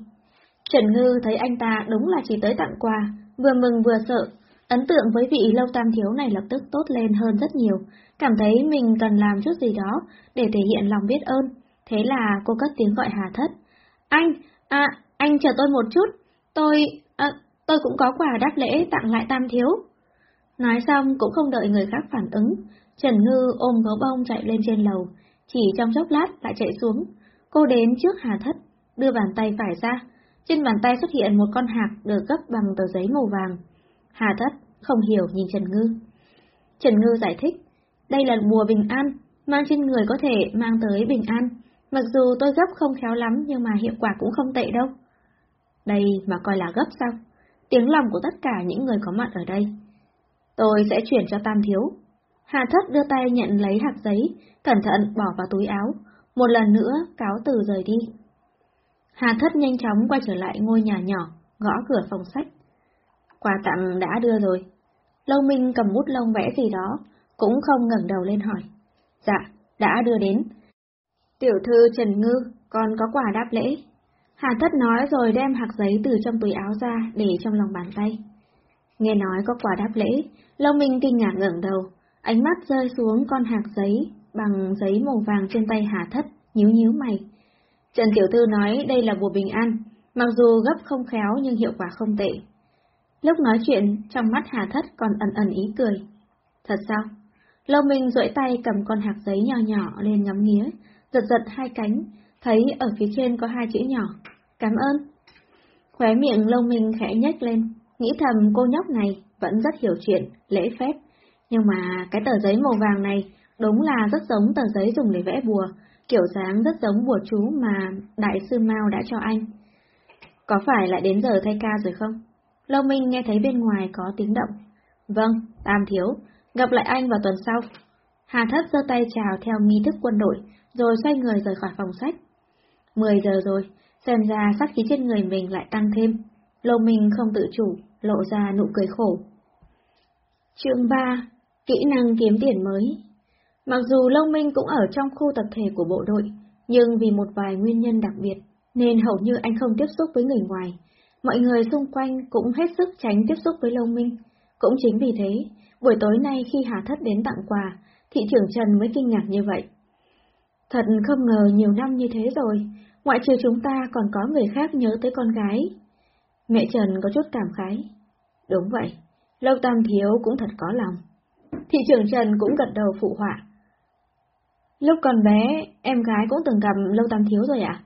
Trần Ngư thấy anh ta đúng là chỉ tới tặng quà, vừa mừng vừa sợ, ấn tượng với vị lâu tam thiếu này lập tức tốt lên hơn rất nhiều, cảm thấy mình cần làm chút gì đó để thể hiện lòng biết ơn. Thế là cô cất tiếng gọi Hà Thất. Anh, à, anh chờ tôi một chút, tôi, à, tôi cũng có quà đáp lễ tặng lại tam thiếu. Nói xong cũng không đợi người khác phản ứng, Trần Ngư ôm gấu bông chạy lên trên lầu, chỉ trong chốc lát lại chạy xuống. Cô đến trước Hà Thất, đưa bàn tay phải ra, trên bàn tay xuất hiện một con hạc được gấp bằng tờ giấy màu vàng. Hà Thất không hiểu nhìn Trần Ngư. Trần Ngư giải thích, đây là bùa bình an, mang trên người có thể mang tới bình an. Mặc dù tôi gấp không khéo lắm nhưng mà hiệu quả cũng không tệ đâu. Đây mà coi là gấp sao? Tiếng lòng của tất cả những người có mặt ở đây. Tôi sẽ chuyển cho Tam Thiếu. Hà Thất đưa tay nhận lấy hạt giấy, cẩn thận bỏ vào túi áo, một lần nữa cáo từ rời đi. Hà Thất nhanh chóng quay trở lại ngôi nhà nhỏ, gõ cửa phòng sách. Quà tặng đã đưa rồi. Lâu Minh cầm bút lông vẽ gì đó, cũng không ngẩng đầu lên hỏi. Dạ, đã đưa đến. Tiểu thư Trần Ngư, con có quà đáp lễ. Hà Thất nói rồi đem hạt giấy từ trong túi áo ra để trong lòng bàn tay. Nghe nói có quà đáp lễ, Lâu Minh kinh ngạc ngẩng đầu, ánh mắt rơi xuống con hạt giấy bằng giấy màu vàng trên tay Hà Thất, nhíu nhíu mày. Trần Tiểu Thư nói đây là bùa bình an, mặc dù gấp không khéo nhưng hiệu quả không tệ. Lúc nói chuyện, trong mắt Hà Thất còn ẩn ẩn ý cười. Thật sao? Lâu Minh duỗi tay cầm con hạt giấy nhỏ nhỏ lên ngắm nghía, giật giật hai cánh, thấy ở phía trên có hai chữ nhỏ. Cảm ơn. Khóe miệng Lâu Minh khẽ nhếch lên, nghĩ thầm cô nhóc này vẫn rất hiểu chuyện, lễ phép. Nhưng mà cái tờ giấy màu vàng này đúng là rất giống tờ giấy dùng để vẽ bùa, kiểu dáng rất giống bùa chú mà Đại sư Mao đã cho anh. Có phải lại đến giờ thay ca rồi không? Lâu Minh nghe thấy bên ngoài có tiếng động. Vâng, Tam Thiếu, gặp lại anh vào tuần sau. Hà Thất giơ tay chào theo nghi thức quân đội, rồi xoay người rời khỏi phòng sách. Mười giờ rồi, xem ra sát khí trên người mình lại tăng thêm. Lâu Minh không tự chủ, lộ ra nụ cười khổ. Chương 3. Kỹ năng kiếm tiền mới Mặc dù Long Minh cũng ở trong khu tập thể của bộ đội, nhưng vì một vài nguyên nhân đặc biệt, nên hầu như anh không tiếp xúc với người ngoài. Mọi người xung quanh cũng hết sức tránh tiếp xúc với Long Minh. Cũng chính vì thế, buổi tối nay khi Hà Thất đến tặng quà, thị trưởng Trần mới kinh ngạc như vậy. Thật không ngờ nhiều năm như thế rồi, ngoại trừ chúng ta còn có người khác nhớ tới con gái. Mẹ Trần có chút cảm khái. Đúng vậy, Lâu Tam Thiếu cũng thật có lòng. Thị trưởng Trần cũng gật đầu phụ họa. Lúc còn bé, em gái cũng từng gặp Lâu Tam Thiếu rồi ạ?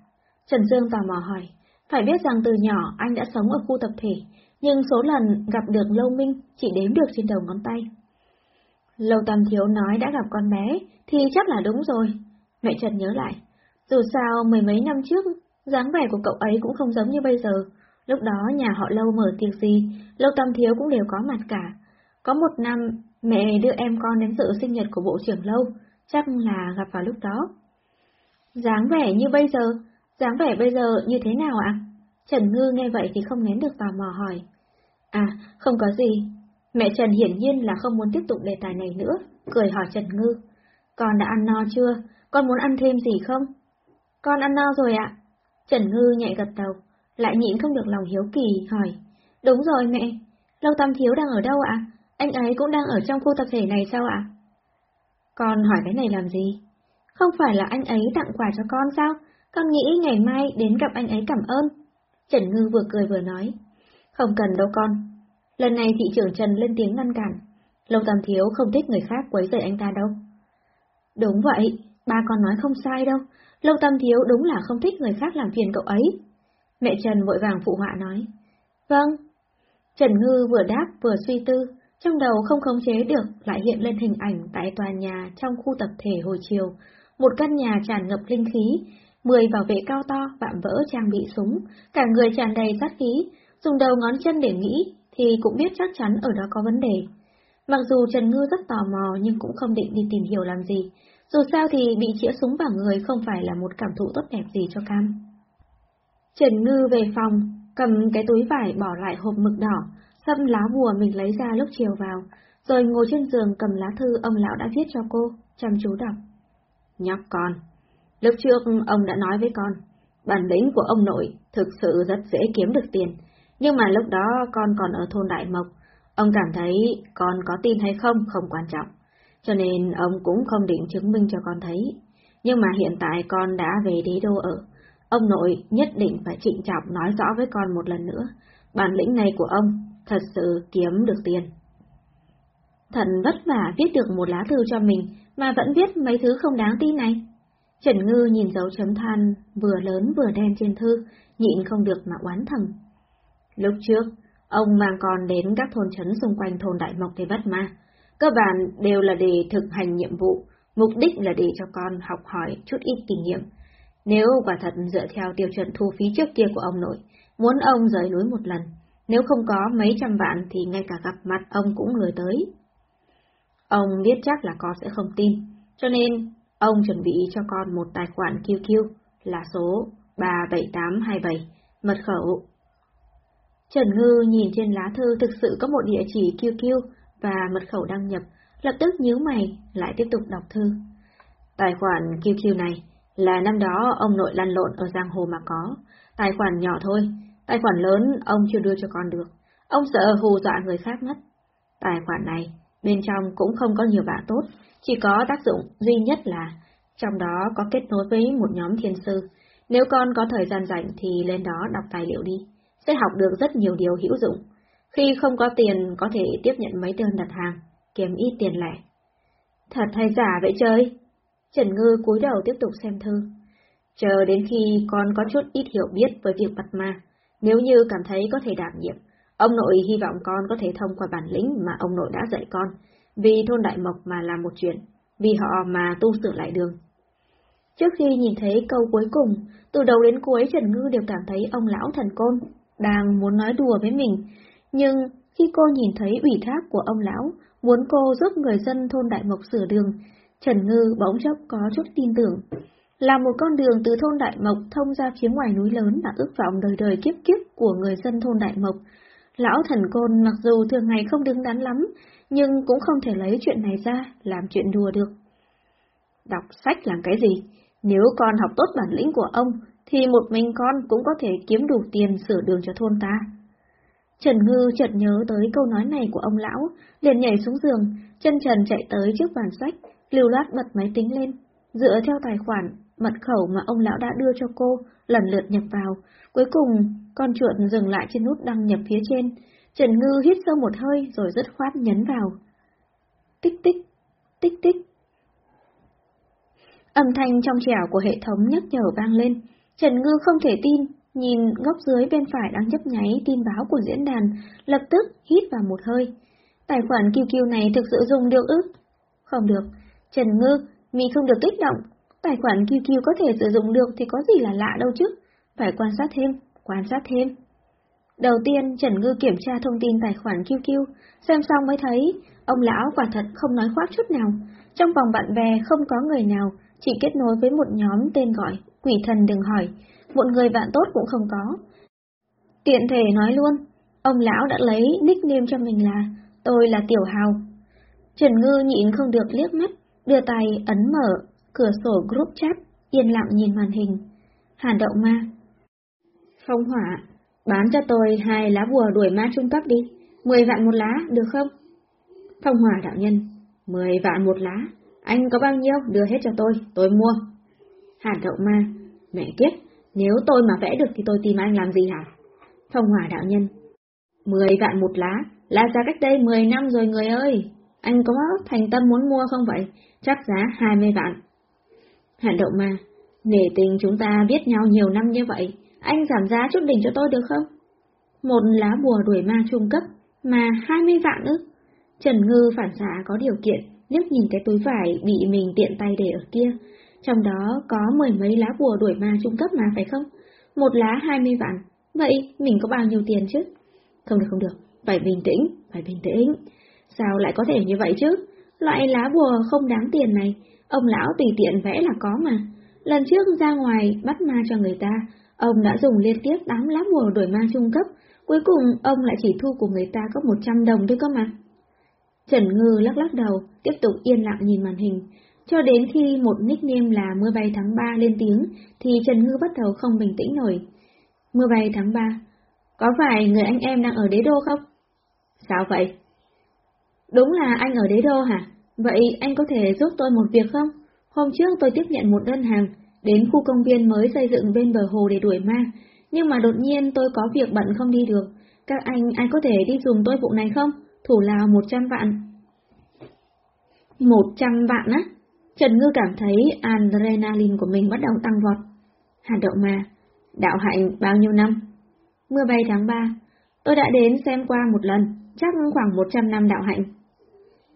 Trần Dương tò mò hỏi. Phải biết rằng từ nhỏ anh đã sống ở khu tập thể, nhưng số lần gặp được Lâu Minh chỉ đếm được trên đầu ngón tay. Lâu Tam Thiếu nói đã gặp con bé, thì chắc là đúng rồi. Mẹ Trần nhớ lại. Dù sao, mười mấy năm trước, dáng vẻ của cậu ấy cũng không giống như bây giờ. Lúc đó nhà họ Lâu mở tiệc gì, Lâu Tam Thiếu cũng đều có mặt cả. Có một năm, mẹ đưa em con đến dự sinh nhật của bộ trưởng Lâu, chắc là gặp vào lúc đó. dáng vẻ như bây giờ, dáng vẻ bây giờ như thế nào ạ? Trần Ngư nghe vậy thì không nén được tò mò hỏi. À, không có gì. Mẹ Trần hiển nhiên là không muốn tiếp tục đề tài này nữa, cười hỏi Trần Ngư. Con đã ăn no chưa? Con muốn ăn thêm gì không? Con ăn no rồi ạ. Trần Ngư nhẹ gật đầu, lại nhịn không được lòng hiếu kỳ, hỏi. Đúng rồi mẹ, Lâu Tam Thiếu đang ở đâu ạ? Anh ấy cũng đang ở trong khu tập thể này sao ạ? Con hỏi cái này làm gì? Không phải là anh ấy tặng quà cho con sao? Con nghĩ ngày mai đến gặp anh ấy cảm ơn. Trần Ngư vừa cười vừa nói. Không cần đâu con. Lần này thị trưởng Trần lên tiếng ngăn cản. Lâu Tam Thiếu không thích người khác quấy rầy anh ta đâu. Đúng vậy, ba con nói không sai đâu. Lâu Tam Thiếu đúng là không thích người khác làm phiền cậu ấy. Mẹ Trần vội vàng phụ họa nói. Vâng. Trần Ngư vừa đáp vừa suy tư, trong đầu không khống chế được lại hiện lên hình ảnh tại tòa nhà trong khu tập thể hồi chiều, một căn nhà tràn ngập linh khí, mười bảo vệ cao to vạm vỡ trang bị súng, cả người tràn đầy sát khí, dùng đầu ngón chân để nghĩ thì cũng biết chắc chắn ở đó có vấn đề. Mặc dù Trần Ngư rất tò mò nhưng cũng không định đi tìm hiểu làm gì, dù sao thì bị chĩa súng vào người không phải là một cảm thụ tốt đẹp gì cho Cam. Trần Ngư về phòng, cầm cái túi vải bỏ lại hộp mực đỏ, xâm lá bùa mình lấy ra lúc chiều vào, rồi ngồi trên giường cầm lá thư ông lão đã viết cho cô, chăm chú đọc. Nhóc con, lúc trước ông đã nói với con, bản lĩnh của ông nội thực sự rất dễ kiếm được tiền, nhưng mà lúc đó con còn ở thôn Đại Mộc, ông cảm thấy con có tin hay không không quan trọng, cho nên ông cũng không định chứng minh cho con thấy. Nhưng mà hiện tại con đã về đế đô ở, ông nội nhất định phải trịnh trọng nói rõ với con một lần nữa, bản lĩnh này của ông thật sự kiếm được tiền. Thần vất vả viết được một lá thư cho mình mà vẫn viết mấy thứ không đáng tin này. Trần Ngư nhìn dấu chấm than vừa lớn vừa đen trên thư, nhịn không được mà oán thầm. Lúc trước, ông mang con đến các thôn trấn xung quanh thôn Đại Mộc để bắt ma. Cơ bản đều là để thực hành nhiệm vụ, mục đích là để cho con học hỏi chút ít kinh nghiệm. Nếu quả thật dựa theo tiêu chuẩn thu phí trước kia của ông nội, muốn ông rời núi một lần, nếu không có mấy trăm vạn thì ngay cả gặp mặt ông cũng lười tới. Ông biết chắc là con sẽ không tin, cho nên ông chuẩn bị cho con một tài khoản QQ là số 37827, mật khẩu. Trần Ngư nhìn trên lá thư thực sự có một địa chỉ QQ và mật khẩu đăng nhập, lập tức nhíu mày, lại tiếp tục đọc thư. Tài khoản QQ này là năm đó ông nội lăn lộn ở giang hồ mà có, tài khoản nhỏ thôi, Tài khoản lớn ông chưa đưa cho con được, ông sợ hù dọa người khác mất. Tài khoản này, bên trong cũng không có nhiều bạn tốt, chỉ có tác dụng duy nhất là trong đó có kết nối với một nhóm thiên sư. Nếu con có thời gian rảnh thì lên đó đọc tài liệu đi, sẽ học được rất nhiều điều hữu dụng. Khi không có tiền có thể tiếp nhận mấy đơn đặt hàng, kiếm ít tiền lẻ. Thật hay giả vậy chơi? Trần Ngư cúi đầu tiếp tục xem thư. Chờ đến khi con có chút ít hiểu biết với việc bắt ma, nếu như cảm thấy có thể đảm nhiệm, ông nội hy vọng con có thể thông qua bản lĩnh mà ông nội đã dạy con, vì thôn Đại Mộc mà làm một chuyện, vì họ mà tu sửa lại đường. Trước khi nhìn thấy câu cuối cùng, từ đầu đến cuối Trần Ngư đều cảm thấy ông lão thần côn đang muốn nói đùa với mình, nhưng khi cô nhìn thấy ủy thác của ông lão, muốn cô giúp người dân thôn Đại Mộc sửa đường, Trần Ngư bỗng chốc có chút tin tưởng. Là một con đường từ thôn Đại Mộc thông ra phía ngoài núi lớn là ước vọng đời đời kiếp kiếp của người dân thôn Đại Mộc. Lão thần côn mặc dù thường ngày không đứng đắn lắm, nhưng cũng không thể lấy chuyện này ra làm chuyện đùa được. Đọc sách làm cái gì? Nếu con học tốt bản lĩnh của ông, thì một mình con cũng có thể kiếm đủ tiền sửa đường cho thôn ta. Trần Ngư chợt nhớ tới câu nói này của ông lão, liền nhảy xuống giường, chân trần chạy tới trước bàn sách, lưu loát bật máy tính lên, dựa theo tài khoản, mật khẩu mà ông lão đã đưa cho cô, lần lượt nhập vào. Cuối cùng, con chuột dừng lại trên nút đăng nhập phía trên. Trần Ngư hít sâu một hơi rồi rất khoát nhấn vào. Tích tích, tích tích. Âm thanh trong trẻo của hệ thống nhắc nhở vang lên. Trần Ngư không thể tin, nhìn góc dưới bên phải đang nhấp nháy tin báo của diễn đàn, lập tức hít vào một hơi. Tài khoản QQ này thực sự dùng được ư? Không được. Trần Ngư, mi không được kích động. Tài khoản QQ có thể sử dụng được thì có gì là lạ đâu chứ. Phải quan sát thêm, quan sát thêm. Đầu tiên, Trần Ngư kiểm tra thông tin tài khoản QQ, xem xong mới thấy, ông lão quả thật không nói khoác chút nào. Trong vòng bạn bè không có người nào, chỉ kết nối với một nhóm tên gọi, quỷ thần đừng hỏi, một người bạn tốt cũng không có. Tiện thể nói luôn, ông lão đã lấy nickname cho mình là tôi là Tiểu Hào. Trần Ngư nhịn không được liếc mắt, đưa tay ấn mở cửa sổ group chat, yên lặng nhìn màn hình. Hàn đậu ma. Phong hỏa, bán cho tôi hai lá bùa đuổi ma trung cấp đi, mười vạn một lá, được không? Phong hỏa đạo nhân, mười vạn một lá, anh có bao nhiêu đưa hết cho tôi, tôi mua. Hàn đậu ma, mẹ kiếp, nếu tôi mà vẽ được thì tôi tìm anh làm gì hả? Phong hỏa đạo nhân, mười vạn một lá, là giá cách đây mười năm rồi người ơi. Anh có thành tâm muốn mua không vậy? Chắc giá hai mươi vạn. Hàn đậu ma, nể tình chúng ta biết nhau nhiều năm như vậy, anh giảm giá chút đỉnh cho tôi được không? Một lá bùa đuổi ma trung cấp, mà hai mươi vạn ư? Trần Ngư phản xạ có điều kiện, liếc nhìn cái túi vải bị mình tiện tay để ở kia. Trong đó có mười mấy lá bùa đuổi ma trung cấp mà phải không? Một lá hai mươi vạn, vậy mình có bao nhiêu tiền chứ? Không được không được, phải bình tĩnh, phải bình tĩnh. Sao lại có thể như vậy chứ? Loại lá bùa không đáng tiền này, ông lão tùy tiện vẽ là có mà. Lần trước ra ngoài bắt ma cho người ta, ông đã dùng liên tiếp 8 lá bùa đổi ma trung cấp, cuối cùng ông lại chỉ thu của người ta có 100 đồng thôi cơ mà. Trần Ngư lắc lắc đầu, tiếp tục yên lặng nhìn màn hình. Cho đến khi một nickname là Mưa bay tháng 3 lên tiếng, thì Trần Ngư bắt đầu không bình tĩnh nổi. Mưa bay tháng 3, có phải người anh em đang ở đế đô không? Sao vậy? Đúng là anh ở đế đô hả? Vậy anh có thể giúp tôi một việc không? Hôm trước tôi tiếp nhận một đơn hàng, đến khu công viên mới xây dựng bên bờ hồ để đuổi ma, nhưng mà đột nhiên tôi có việc bận không đi được. Các anh, ai có thể đi dùng tôi vụ này không? Thủ lao 100 vạn. 100 vạn á? Trần Ngư cảm thấy adrenaline của mình bắt đầu tăng vọt. Hạt đậu ma, đạo hạnh bao nhiêu năm? Mưa bay tháng 3, tôi đã đến xem qua một lần, chắc khoảng 100 năm đạo hạnh.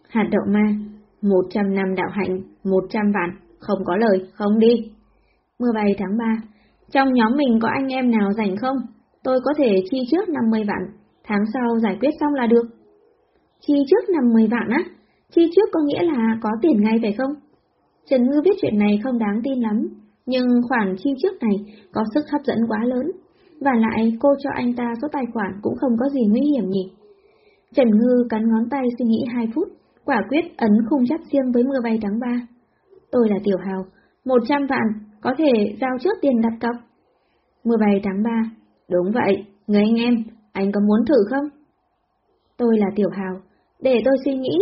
Hạt đậu ma, 100 năm đạo hạnh, 100 vạn, không có lời, không đi. Mưa bay tháng 3, trong nhóm mình có anh em nào rảnh không? Tôi có thể chi trước 50 vạn, tháng sau giải quyết xong là được. Chi trước 50 vạn á? Chi trước có nghĩa là có tiền ngay phải không? Trần Ngư biết chuyện này không đáng tin lắm, nhưng khoản chi trước này có sức hấp dẫn quá lớn, và lại cô cho anh ta số tài khoản cũng không có gì nguy hiểm nhỉ. Trần Ngư cắn ngón tay suy nghĩ 2 phút, quả quyết ấn khung chắc riêng với mưa bay tháng 3. Tôi là Tiểu Hào, 100 vạn, có thể giao trước tiền đặt cọc. Mưa bay tháng 3, đúng vậy, người anh em, anh có muốn thử không? Tôi là Tiểu Hào, để tôi suy nghĩ.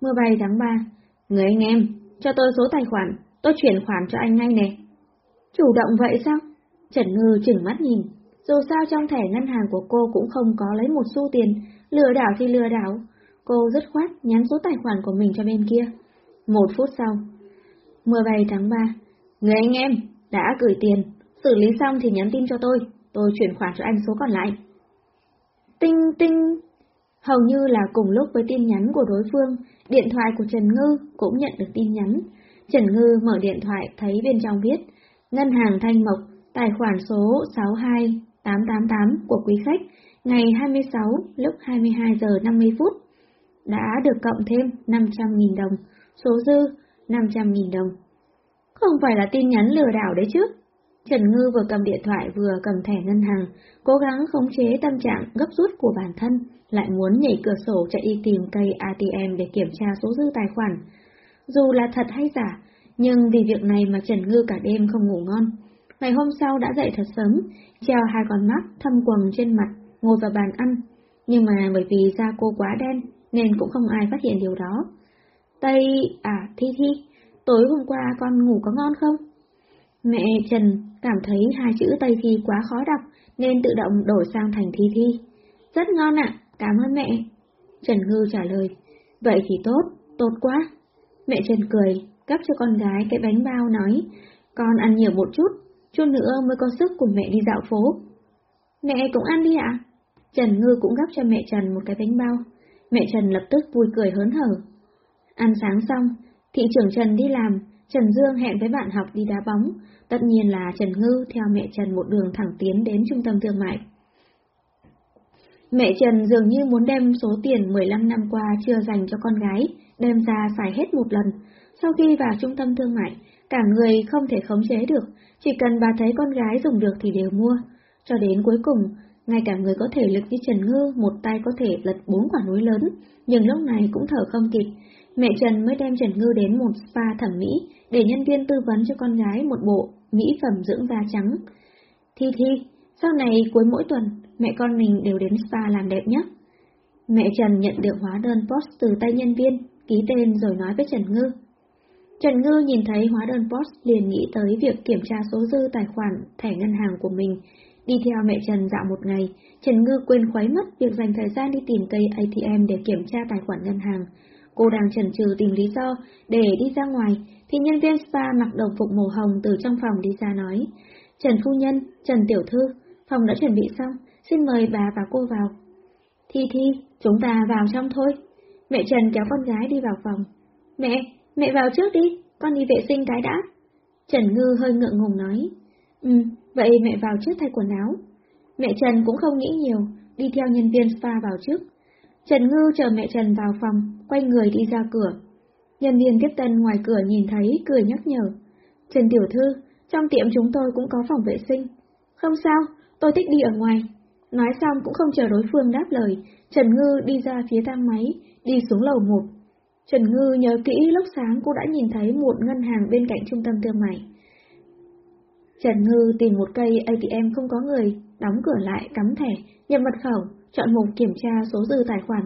Mưa bay tháng 3, người anh em, cho tôi số tài khoản, tôi chuyển khoản cho anh ngay nè. Chủ động vậy sao? Trần Ngư chừng mắt nhìn, dù sao trong thẻ ngân hàng của cô cũng không có lấy một xu tiền, lừa đảo thì lừa đảo. Cô dứt khoát nhắn số tài khoản của mình cho bên kia. Một phút sau, mưa bay tháng 3, người anh em, đã gửi tiền, xử lý xong thì nhắn tin cho tôi, tôi chuyển khoản cho anh số còn lại. Tinh tinh! Hầu như là cùng lúc với tin nhắn của đối phương, điện thoại của Trần Ngư cũng nhận được tin nhắn. Trần Ngư mở điện thoại thấy bên trong viết, Ngân hàng Thanh Mộc, tài khoản số 62888 của quý khách, ngày 26 lúc 22 giờ 50 phút, đã được cộng thêm 500.000 đồng, số dư 500.000 đồng. Không phải là tin nhắn lừa đảo đấy chứ? Trần Ngư vừa cầm điện thoại vừa cầm thẻ ngân hàng, cố gắng khống chế tâm trạng gấp rút của bản thân, lại muốn nhảy cửa sổ chạy đi tìm cây ATM để kiểm tra số dư tài khoản. Dù là thật hay giả, Nhưng vì việc này mà Trần Ngư cả đêm không ngủ ngon. Ngày hôm sau đã dậy thật sớm, treo hai con mắt thâm quầng trên mặt, ngồi vào bàn ăn. Nhưng mà bởi vì da cô quá đen, nên cũng không ai phát hiện điều đó. Tây, à Thi Thi, tối hôm qua con ngủ có ngon không? Mẹ Trần cảm thấy hai chữ Tây Thi quá khó đọc, nên tự động đổi sang thành Thi Thi. Rất ngon ạ, cảm ơn mẹ. Trần Ngư trả lời, vậy thì tốt, tốt quá. Mẹ Trần cười, gắp cho con gái cái bánh bao nói, con ăn nhiều một chút, chút nữa mới có sức cùng mẹ đi dạo phố. Mẹ cũng ăn đi ạ. Trần Ngư cũng gắp cho mẹ Trần một cái bánh bao. Mẹ Trần lập tức vui cười hớn hở. Ăn sáng xong, thị trưởng Trần đi làm, Trần Dương hẹn với bạn học đi đá bóng, tất nhiên là Trần Ngư theo mẹ Trần một đường thẳng tiến đến trung tâm thương mại. Mẹ Trần dường như muốn đem số tiền 15 năm qua chưa dành cho con gái, đem ra xài hết một lần. Sau khi vào trung tâm thương mại, cả người không thể khống chế được, chỉ cần bà thấy con gái dùng được thì đều mua. Cho đến cuối cùng, ngay cả người có thể lực như Trần Ngư một tay có thể lật bốn quả núi lớn, nhưng lúc này cũng thở không kịp. Mẹ Trần mới đem Trần Ngư đến một spa thẩm mỹ để nhân viên tư vấn cho con gái một bộ mỹ phẩm dưỡng da trắng. Thi Thi, sau này cuối mỗi tuần, mẹ con mình đều đến spa làm đẹp nhé. Mẹ Trần nhận được hóa đơn post từ tay nhân viên, ký tên rồi nói với Trần Ngư. Trần Ngư nhìn thấy hóa đơn post liền nghĩ tới việc kiểm tra số dư tài khoản thẻ ngân hàng của mình. Đi theo mẹ Trần dạo một ngày, Trần Ngư quên khuấy mất việc dành thời gian đi tìm cây ATM để kiểm tra tài khoản ngân hàng. Cô đang chần chừ tìm lý do để đi ra ngoài, thì nhân viên spa mặc đồng phục màu hồng từ trong phòng đi ra nói. Trần Phu Nhân, Trần Tiểu Thư, phòng đã chuẩn bị xong, xin mời bà và cô vào. Thi Thi, chúng ta vào trong thôi. Mẹ Trần kéo con gái đi vào phòng. Mẹ, mẹ vào trước đi, con đi vệ sinh cái đã. Trần Ngư hơi ngượng ngùng nói. Ừ, vậy mẹ vào trước thay quần áo. Mẹ Trần cũng không nghĩ nhiều, đi theo nhân viên spa vào trước. Trần Ngư chờ mẹ Trần vào phòng, quay người đi ra cửa. Nhân viên tiếp tân ngoài cửa nhìn thấy, cười nhắc nhở. Trần Tiểu Thư, trong tiệm chúng tôi cũng có phòng vệ sinh. Không sao, tôi thích đi ở ngoài. Nói xong cũng không chờ đối phương đáp lời, Trần Ngư đi ra phía thang máy, đi xuống lầu một. Trần Ngư nhớ kỹ lúc sáng cô đã nhìn thấy một ngân hàng bên cạnh trung tâm thương mại. Trần Ngư tìm một cây ATM không có người, đóng cửa lại, cắm thẻ, nhập mật khẩu, chọn mục kiểm tra số dư tài khoản.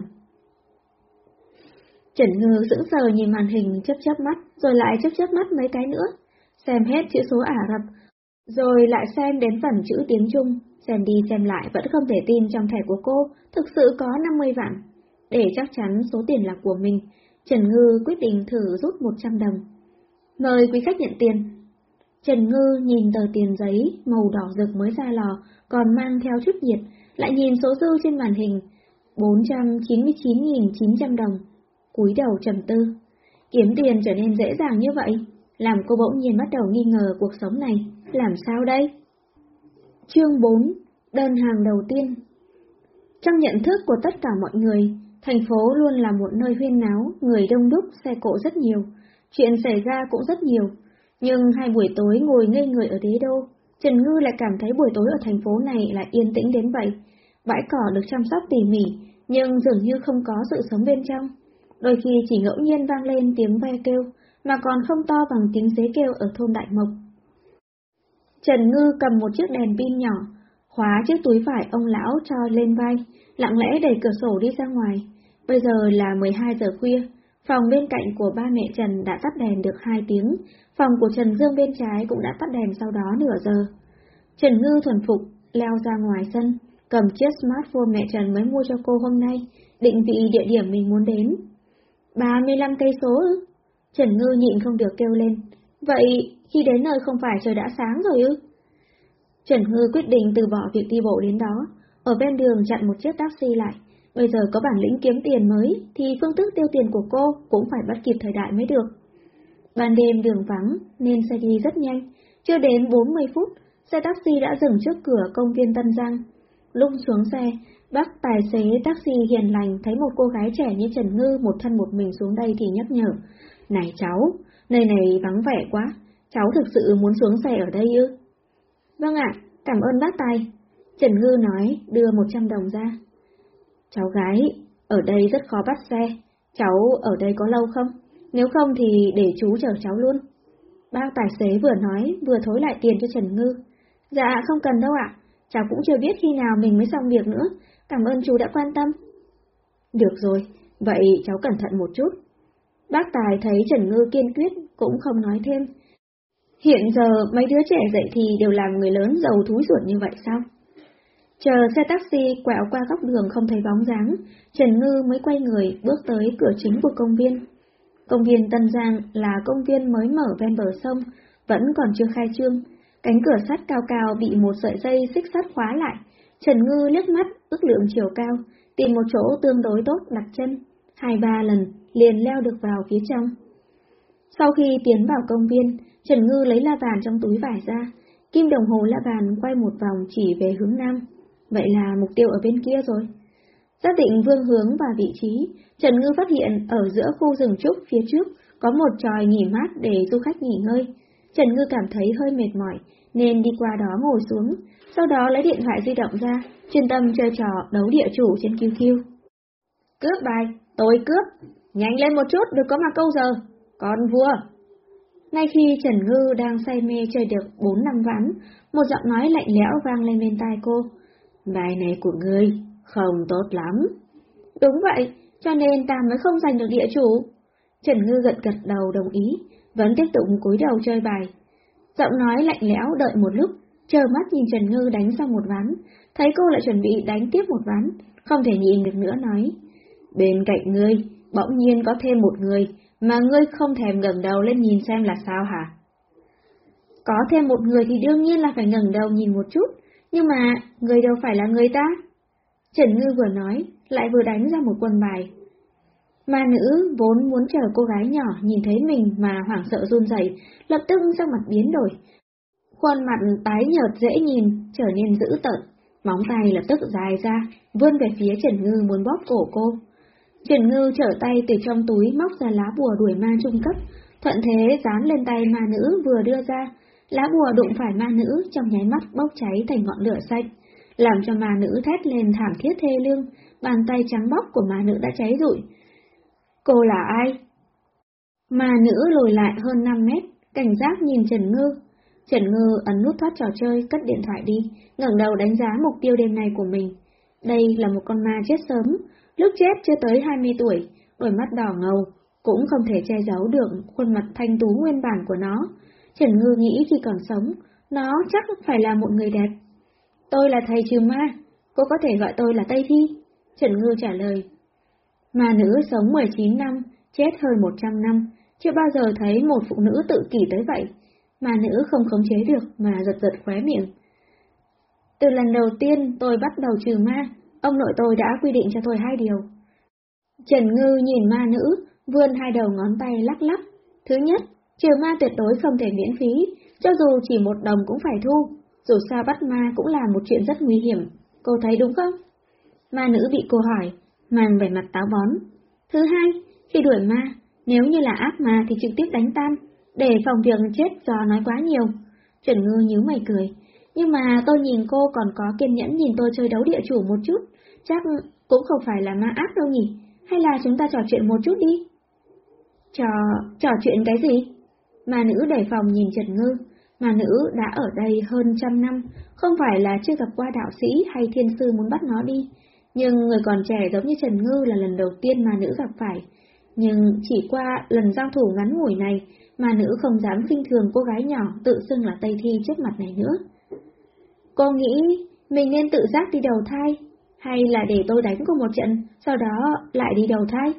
Trần Ngư sững sờ nhìn màn hình chớp chớp mắt, rồi lại chớp chớp mắt mấy cái nữa, xem hết chữ số Ả Rập, rồi lại xem đến phần chữ tiếng Trung, xem đi xem lại vẫn không thể tin trong thẻ của cô thực sự có 50 vạn. Để chắc chắn số tiền là của mình, Trần Ngư quyết định thử rút 100 đồng. Mời quý khách nhận tiền. Trần Ngư nhìn tờ tiền giấy màu đỏ rực mới ra lò, còn mang theo chút nhiệt, lại nhìn số dư trên màn hình, 499.900 đồng. cúi đầu trầm tư. Kiếm tiền trở nên dễ dàng như vậy, làm cô bỗng nhiên bắt đầu nghi ngờ cuộc sống này, làm sao đây? Chương 4 Đơn hàng đầu tiên Trong nhận thức của tất cả mọi người, thành phố luôn là một nơi huyên náo, người đông đúc, xe cộ rất nhiều, chuyện xảy ra cũng rất nhiều. Nhưng hai buổi tối ngồi ngây người ở đế đô, Trần Ngư lại cảm thấy buổi tối ở thành phố này lại yên tĩnh đến vậy. Bãi cỏ được chăm sóc tỉ mỉ, nhưng dường như không có sự sống bên trong. Đôi khi chỉ ngẫu nhiên vang lên tiếng ve kêu, mà còn không to bằng tiếng dế kêu ở thôn Đại Mộc. Trần Ngư cầm một chiếc đèn pin nhỏ, khóa chiếc túi vải ông lão cho lên vai, lặng lẽ đẩy cửa sổ đi ra ngoài. Bây giờ là 12 giờ khuya, phòng bên cạnh của ba mẹ Trần đã tắt đèn được hai tiếng, phòng của Trần Dương bên trái cũng đã tắt đèn sau đó nửa giờ. Trần Ngư thuần phục, leo ra ngoài sân, cầm chiếc smartphone mẹ Trần mới mua cho cô hôm nay, định vị địa điểm mình muốn đến. 35 cây số ư? Trần Ngư nhịn không được kêu lên. Vậy khi đến nơi không phải trời đã sáng rồi ư? Trần Ngư quyết định từ bỏ việc đi bộ đến đó, ở bên đường chặn một chiếc taxi lại. Bây giờ có bản lĩnh kiếm tiền mới, thì phương thức tiêu tiền của cô cũng phải bắt kịp thời đại mới được. Ban đêm đường vắng, nên xe đi rất nhanh. Chưa đến 40 phút, xe taxi đã dừng trước cửa công viên Tân Giang. Lúc xuống xe, bác tài xế taxi hiền lành thấy một cô gái trẻ như Trần Ngư một thân một mình xuống đây thì nhắc nhở. Này cháu, nơi này vắng vẻ quá, cháu thực sự muốn xuống xe ở đây ư? Vâng ạ, cảm ơn bác tài. Trần Ngư nói, đưa 100 đồng ra. Cháu gái, ở đây rất khó bắt xe, cháu ở đây có lâu không? Nếu không thì để chú chở cháu luôn. Bác tài xế vừa nói vừa thối lại tiền cho Trần Ngư. Dạ không cần đâu ạ, cháu cũng chưa biết khi nào mình mới xong việc nữa, cảm ơn chú đã quan tâm. Được rồi, vậy cháu cẩn thận một chút. Bác Tài thấy Trần Ngư kiên quyết, cũng không nói thêm. Hiện giờ mấy đứa trẻ dậy thì đều làm người lớn giàu thúi ruột như vậy sao? Chờ xe taxi quẹo qua góc đường không thấy bóng dáng, Trần Ngư mới quay người bước tới cửa chính của công viên. Công viên Tân Giang là công viên mới mở ven bờ sông, vẫn còn chưa khai trương. Cánh cửa sắt cao cao bị một sợi dây xích sắt khóa lại. Trần Ngư liếc mắt, ước lượng chiều cao, tìm một chỗ tương đối tốt đặt chân. Hai ba lần, liền leo được vào phía trong. Sau khi tiến vào công viên, Trần Ngư lấy la bàn trong túi vải ra, kim đồng hồ la bàn quay một vòng chỉ về hướng nam. Vậy là mục tiêu ở bên kia rồi. Xác định vương hướng và vị trí, Trần Ngư phát hiện ở giữa khu rừng trúc phía trước có một tròi nghỉ mát để du khách nghỉ ngơi. Trần Ngư cảm thấy hơi mệt mỏi, nên đi qua đó ngồi xuống, sau đó lấy điện thoại di động ra, chuyên tâm chơi trò đấu địa chủ trên QQ. Cướp bài, tôi cướp, nhanh lên một chút, đừng có mà câu giờ, con vua. Ngay khi Trần Ngư đang say mê chơi được 4 năm ván, một giọng nói lạnh lẽo vang lên bên tai cô. Bài này của ngươi, không tốt lắm. Đúng vậy, cho nên ta mới không giành được địa chủ. Trần Ngư gật gật đầu đồng ý, vẫn tiếp tục cúi đầu chơi bài. Giọng nói lạnh lẽo đợi một lúc, chờ mắt nhìn Trần Ngư đánh xong một ván, thấy cô lại chuẩn bị đánh tiếp một ván, không thể nhịn được nữa nói. Bên cạnh ngươi, bỗng nhiên có thêm một người, mà ngươi không thèm ngẩng đầu lên nhìn xem là sao hả? Có thêm một người thì đương nhiên là phải ngẩng đầu nhìn một chút, nhưng mà người đâu phải là người ta. Trần Ngư vừa nói, lại vừa đánh ra một quân bài. Ma nữ vốn muốn chờ cô gái nhỏ nhìn thấy mình mà hoảng sợ run rẩy, lập tức sắc mặt biến đổi. Khuôn mặt tái nhợt dễ nhìn, trở nên dữ tợn, móng tay lập tức dài ra, vươn về phía Trần Ngư muốn bóp cổ cô. Trần Ngư trở tay từ trong túi móc ra lá bùa đuổi ma trung cấp, thuận thế dán lên tay ma nữ vừa đưa ra, lá bùa đụng phải ma nữ trong nháy mắt bốc cháy thành ngọn lửa xanh, làm cho ma nữ thét lên thảm thiết thê lương, bàn tay trắng bóc của ma nữ đã cháy rụi. Cô là ai? Ma nữ lùi lại hơn 5 mét, cảnh giác nhìn Trần Ngư. Trần Ngư ấn nút thoát trò chơi, cất điện thoại đi, ngẩng đầu đánh giá mục tiêu đêm nay của mình. Đây là một con ma chết sớm, lúc chết chưa tới 20 tuổi, đôi mắt đỏ ngầu, cũng không thể che giấu được khuôn mặt thanh tú nguyên bản của nó. Trần Ngư nghĩ khi còn sống, nó chắc phải là một người đẹp. Tôi là thầy trừ ma, cô có thể gọi tôi là Tây Thi. Trần Ngư trả lời. Ma nữ sống 19 năm, chết hơn 100 năm, chưa bao giờ thấy một phụ nữ tự kỷ tới vậy. Ma nữ không khống chế được mà giật giật khóe miệng. Từ lần đầu tiên tôi bắt đầu trừ ma, ông nội tôi đã quy định cho tôi hai điều. Trần Ngư nhìn ma nữ, vươn hai đầu ngón tay lắc lắc. Thứ nhất, trừ ma tuyệt đối không thể miễn phí, cho dù chỉ một đồng cũng phải thu, dù sao bắt ma cũng là một chuyện rất nguy hiểm, cô thấy đúng không? Ma nữ bị cô hỏi, mang vẻ mặt táo bón. Thứ hai, khi đuổi ma, nếu như là ác ma thì trực tiếp đánh tan, để phòng việc chết do nói quá nhiều. Trần Ngư nhíu mày cười, nhưng mà tôi nhìn cô còn có kiên nhẫn nhìn tôi chơi đấu địa chủ một chút, chắc cũng không phải là ma ác đâu nhỉ, hay là chúng ta trò chuyện một chút đi? Trò, trò chuyện cái gì? Mà nữ đề phòng nhìn Trần Ngư, mà nữ đã ở đây hơn trăm năm, không phải là chưa gặp qua đạo sĩ hay thiên sư muốn bắt nó đi, nhưng người còn trẻ giống như Trần Ngư là lần đầu tiên mà nữ gặp phải. Nhưng chỉ qua lần giao thủ ngắn ngủi này, mà nữ không dám khinh thường cô gái nhỏ tự xưng là Tây Thi trước mặt này nữa. Cô nghĩ mình nên tự giác đi đầu thai, hay là để tôi đánh cô một trận, sau đó lại đi đầu thai?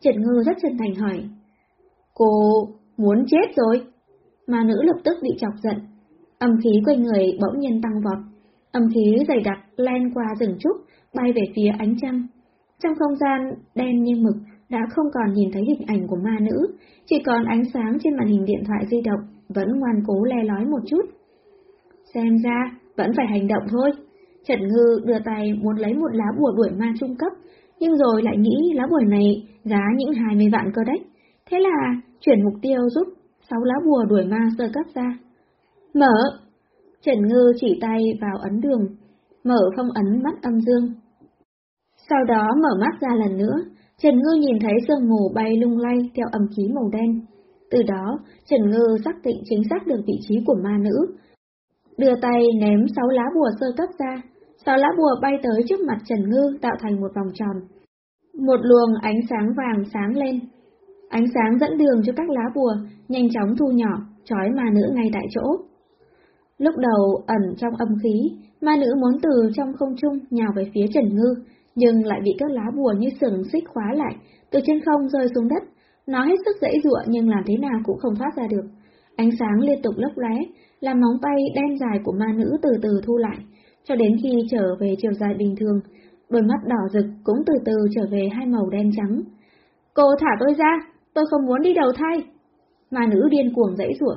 Trần Ngư rất chân thành hỏi. Cô muốn chết rồi? Mà nữ lập tức bị chọc giận. Âm khí quanh người bỗng nhiên tăng vọt. Âm khí dày đặc len qua rừng trúc, bay về phía ánh trăng. Trong không gian đen như mực đã không còn nhìn thấy hình ảnh của ma nữ, chỉ còn ánh sáng trên màn hình điện thoại di động vẫn ngoan cố le lói một chút. Xem ra, vẫn phải hành động thôi. Trần Ngư đưa tay muốn lấy một lá bùa đuổi ma trung cấp, nhưng rồi lại nghĩ lá bùa này giá những 20 vạn cơ đấy. Thế là chuyển mục tiêu giúp sáu lá bùa đuổi ma sơ cấp ra. Mở! Trần Ngư chỉ tay vào ấn đường, mở phong ấn mắt âm dương. Sau đó mở mắt ra lần nữa, Trần Ngư nhìn thấy sương mù bay lung lay theo âm khí màu đen. Từ đó, Trần Ngư xác định chính xác được vị trí của ma nữ. Đưa tay ném sáu lá bùa sơ cấp ra, sáu lá bùa bay tới trước mặt Trần Ngư tạo thành một vòng tròn. Một luồng ánh sáng vàng sáng lên. Ánh sáng dẫn đường cho các lá bùa, nhanh chóng thu nhỏ, trói ma nữ ngay tại chỗ. Lúc đầu ẩn trong âm khí, ma nữ muốn từ trong không trung nhào về phía Trần Ngư, nhưng lại bị các lá bùa như sừng xích khóa lại, từ trên không rơi xuống đất. Nó hết sức dễ dụa nhưng làm thế nào cũng không thoát ra được. Ánh sáng liên tục lấp lóe, làm móng tay đen dài của ma nữ từ từ thu lại, cho đến khi trở về chiều dài bình thường, đôi mắt đỏ rực cũng từ từ trở về hai màu đen trắng. Cô thả tôi ra, tôi không muốn đi đầu thai. mà nữ điên cuồng dãy rủa.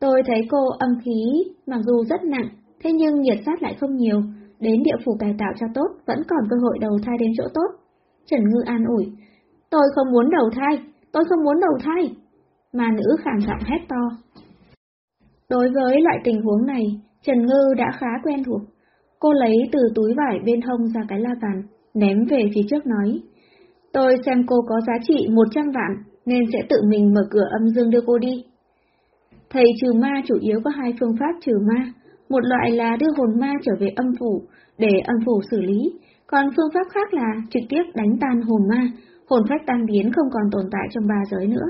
Tôi thấy cô âm khí, mặc dù rất nặng, thế nhưng nhiệt sát lại không nhiều, đến địa phủ cải tạo cho tốt, vẫn còn cơ hội đầu thai đến chỗ tốt. Trần Ngư an ủi, tôi không muốn đầu thai, tôi không muốn đầu thai. Mà nữ khản giọng hét to. Đối với loại tình huống này, Trần Ngư đã khá quen thuộc. Cô lấy từ túi vải bên hông ra cái la bàn, ném về phía trước nói. Tôi xem cô có giá trị 100 vạn, nên sẽ tự mình mở cửa âm dương đưa cô đi. Thầy trừ ma chủ yếu có hai phương pháp trừ ma, một loại là đưa hồn ma trở về âm phủ để âm phủ xử lý, còn phương pháp khác là trực tiếp đánh tan hồn ma, hồn phách tan biến không còn tồn tại trong ba giới nữa.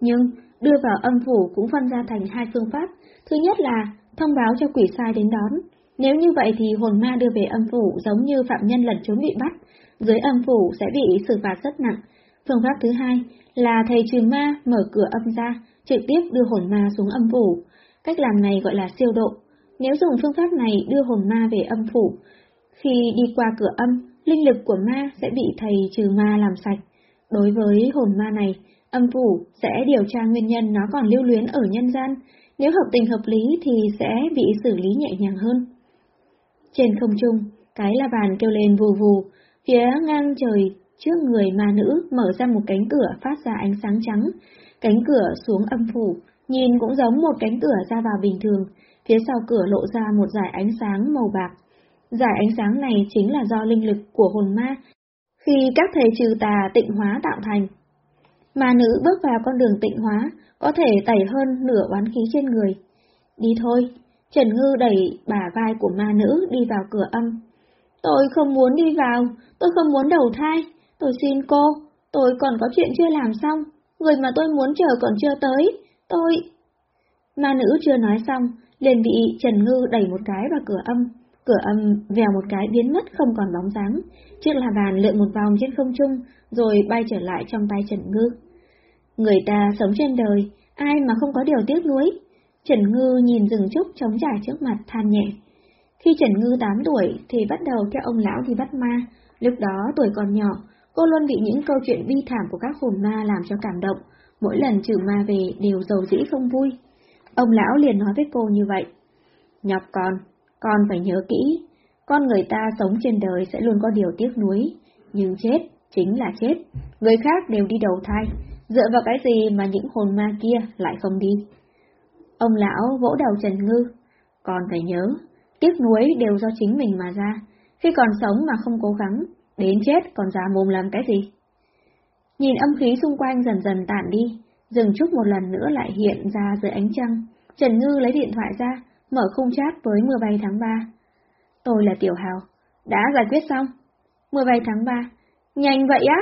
Nhưng đưa vào âm phủ cũng phân ra thành hai phương pháp, thứ nhất là thông báo cho quỷ sai đến đón. Nếu như vậy thì hồn ma đưa về âm phủ giống như phạm nhân lẩn trốn bị bắt, dưới âm phủ sẽ bị xử phạt rất nặng. Phương pháp thứ hai là thầy trừ ma mở cửa âm ra, trực tiếp đưa hồn ma xuống âm phủ. Cách làm này gọi là siêu độ. Nếu dùng phương pháp này đưa hồn ma về âm phủ, khi đi qua cửa âm, linh lực của ma sẽ bị thầy trừ ma làm sạch. Đối với hồn ma này, âm phủ sẽ điều tra nguyên nhân nó còn lưu luyến ở nhân gian, nếu hợp tình hợp lý thì sẽ bị xử lý nhẹ nhàng hơn. Trên không trung, cái la bàn kêu lên vù vù, phía ngang trời trước người ma nữ mở ra một cánh cửa phát ra ánh sáng trắng. Cánh cửa xuống âm phủ, nhìn cũng giống một cánh cửa ra vào bình thường, phía sau cửa lộ ra một dải ánh sáng màu bạc. Dải ánh sáng này chính là do linh lực của hồn ma, khi các thầy trừ tà tịnh hóa tạo thành. Ma nữ bước vào con đường tịnh hóa, có thể tẩy hơn nửa oán khí trên người. Đi thôi, Trần Ngư đẩy bả vai của ma nữ đi vào cửa âm. Tôi không muốn đi vào, tôi không muốn đầu thai, tôi xin cô, tôi còn có chuyện chưa làm xong, người mà tôi muốn chờ còn chưa tới, tôi... Ma nữ chưa nói xong, liền bị Trần Ngư đẩy một cái vào cửa âm, cửa âm vèo một cái biến mất không còn bóng dáng, chiếc là bàn lượn một vòng trên không trung, rồi bay trở lại trong tay Trần Ngư. Người ta sống trên đời, ai mà không có điều tiếc nuối. Trần Ngư nhìn rừng trúc trống trải trước mặt than nhẹ. Khi Trần Ngư 8 tuổi thì bắt đầu theo ông lão đi bắt ma, lúc đó tuổi còn nhỏ, cô luôn bị những câu chuyện bi thảm của các hồn ma làm cho cảm động, mỗi lần trừ ma về đều giàu dĩ không vui. Ông lão liền nói với cô như vậy. Nhọc con, con phải nhớ kỹ, con người ta sống trên đời sẽ luôn có điều tiếc nuối, nhưng chết chính là chết, người khác đều đi đầu thai, dựa vào cái gì mà những hồn ma kia lại không đi. Ông lão vỗ đầu Trần Ngư, con phải nhớ, tiếc nuối đều do chính mình mà ra, khi còn sống mà không cố gắng, đến chết còn già mồm làm cái gì. Nhìn âm khí xung quanh dần dần tản đi, dừng chút một lần nữa lại hiện ra dưới ánh trăng, Trần Ngư lấy điện thoại ra, mở khung chat với mưa bay tháng 3. Tôi là Tiểu Hào, đã giải quyết xong. Mưa bay tháng 3, nhanh vậy á?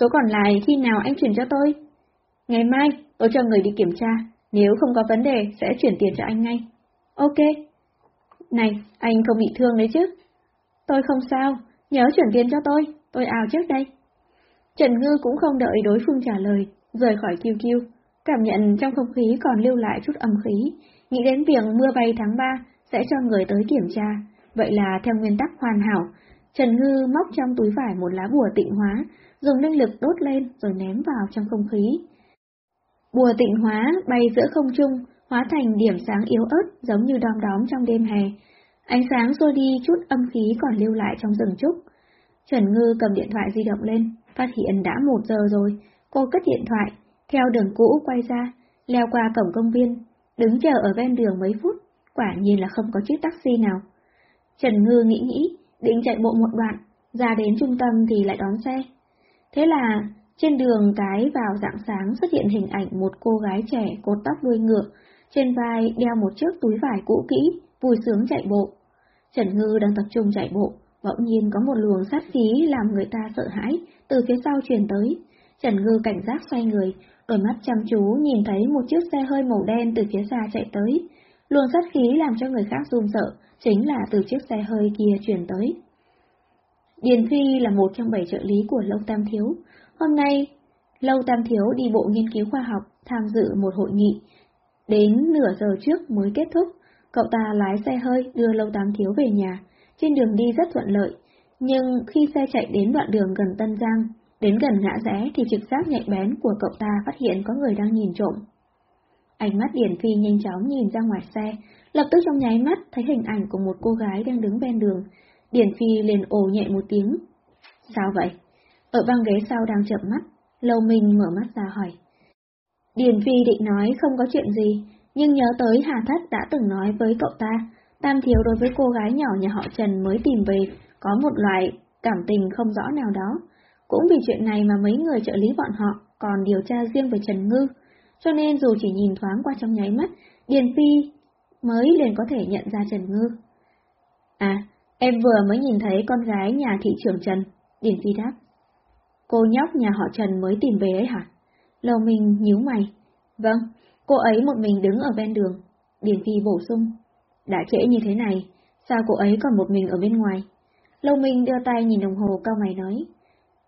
Số còn lại khi nào anh chuyển cho tôi? Ngày mai, tôi cho người đi kiểm tra, nếu không có vấn đề sẽ chuyển tiền cho anh ngay. Ok. Này, anh không bị thương đấy chứ? Tôi không sao, nhớ chuyển tiền cho tôi, tôi ào trước đây. Trần Ngư cũng không đợi đối phương trả lời, rời khỏi kiêu kiêu, cảm nhận trong không khí còn lưu lại chút âm khí, nghĩ đến việc mưa bay tháng 3 sẽ cho người tới kiểm tra, vậy là theo nguyên tắc hoàn hảo, Trần Ngư móc trong túi vải một lá bùa tịnh hóa, dùng linh lực đốt lên rồi ném vào trong không khí. Bùa tịnh hóa bay giữa không trung, hóa thành điểm sáng yếu ớt giống như đom đóm trong đêm hè. Ánh sáng xua đi chút âm khí còn lưu lại trong rừng trúc. Trần Ngư cầm điện thoại di động lên, phát hiện đã một giờ rồi, cô cất điện thoại, theo đường cũ quay ra, leo qua cổng công viên, đứng chờ ở ven đường mấy phút, quả nhiên là không có chiếc taxi nào. Trần Ngư nghĩ nghĩ, định chạy bộ một đoạn, ra đến trung tâm thì lại đón xe. Thế là Trên đường cái vào dạng sáng xuất hiện hình ảnh một cô gái trẻ cột tóc đuôi ngựa, trên vai đeo một chiếc túi vải cũ kỹ, vui sướng chạy bộ. Trần Ngư đang tập trung chạy bộ, bỗng nhiên có một luồng sát khí làm người ta sợ hãi, từ phía sau truyền tới. Trần Ngư cảnh giác xoay người, đôi mắt chăm chú nhìn thấy một chiếc xe hơi màu đen từ phía xa chạy tới. Luồng sát khí làm cho người khác run sợ, chính là từ chiếc xe hơi kia truyền tới. Điền Phi là một trong bảy trợ lý của Lâu Tam Thiếu. Hôm nay, Lâu Tam Thiếu đi bộ nghiên cứu khoa học, tham dự một hội nghị. Đến nửa giờ trước mới kết thúc, cậu ta lái xe hơi đưa Lâu tám Thiếu về nhà. Trên đường đi rất thuận lợi, nhưng khi xe chạy đến đoạn đường gần Tân Giang, đến gần ngã rẽ thì trực giác nhạy bén của cậu ta phát hiện có người đang nhìn trộm. Ánh mắt Điển Phi nhanh chóng nhìn ra ngoài xe, lập tức trong nháy mắt thấy hình ảnh của một cô gái đang đứng bên đường. Điển Phi liền ồ nhẹ một tiếng. Sao vậy? Ở băng ghế sau đang chậm mắt, Lâu Minh mở mắt ra hỏi. Điền Phi định nói không có chuyện gì, nhưng nhớ tới Hà Thất đã từng nói với cậu ta, Tam Thiếu đối với cô gái nhỏ nhà họ Trần mới tìm về, có một loại cảm tình không rõ nào đó. Cũng vì chuyện này mà mấy người trợ lý bọn họ còn điều tra riêng về Trần Ngư, cho nên dù chỉ nhìn thoáng qua trong nháy mắt, Điền Phi mới liền có thể nhận ra Trần Ngư. À, em vừa mới nhìn thấy con gái nhà thị trưởng Trần, Điền Phi đáp. Cô nhóc nhà họ Trần mới tìm về ấy hả? Lầu mình nhíu mày. Vâng, cô ấy một mình đứng ở ven đường. Điền Phi bổ sung. Đã trễ như thế này, sao cô ấy còn một mình ở bên ngoài? Lâu Minh đưa tay nhìn đồng hồ cao mày nói.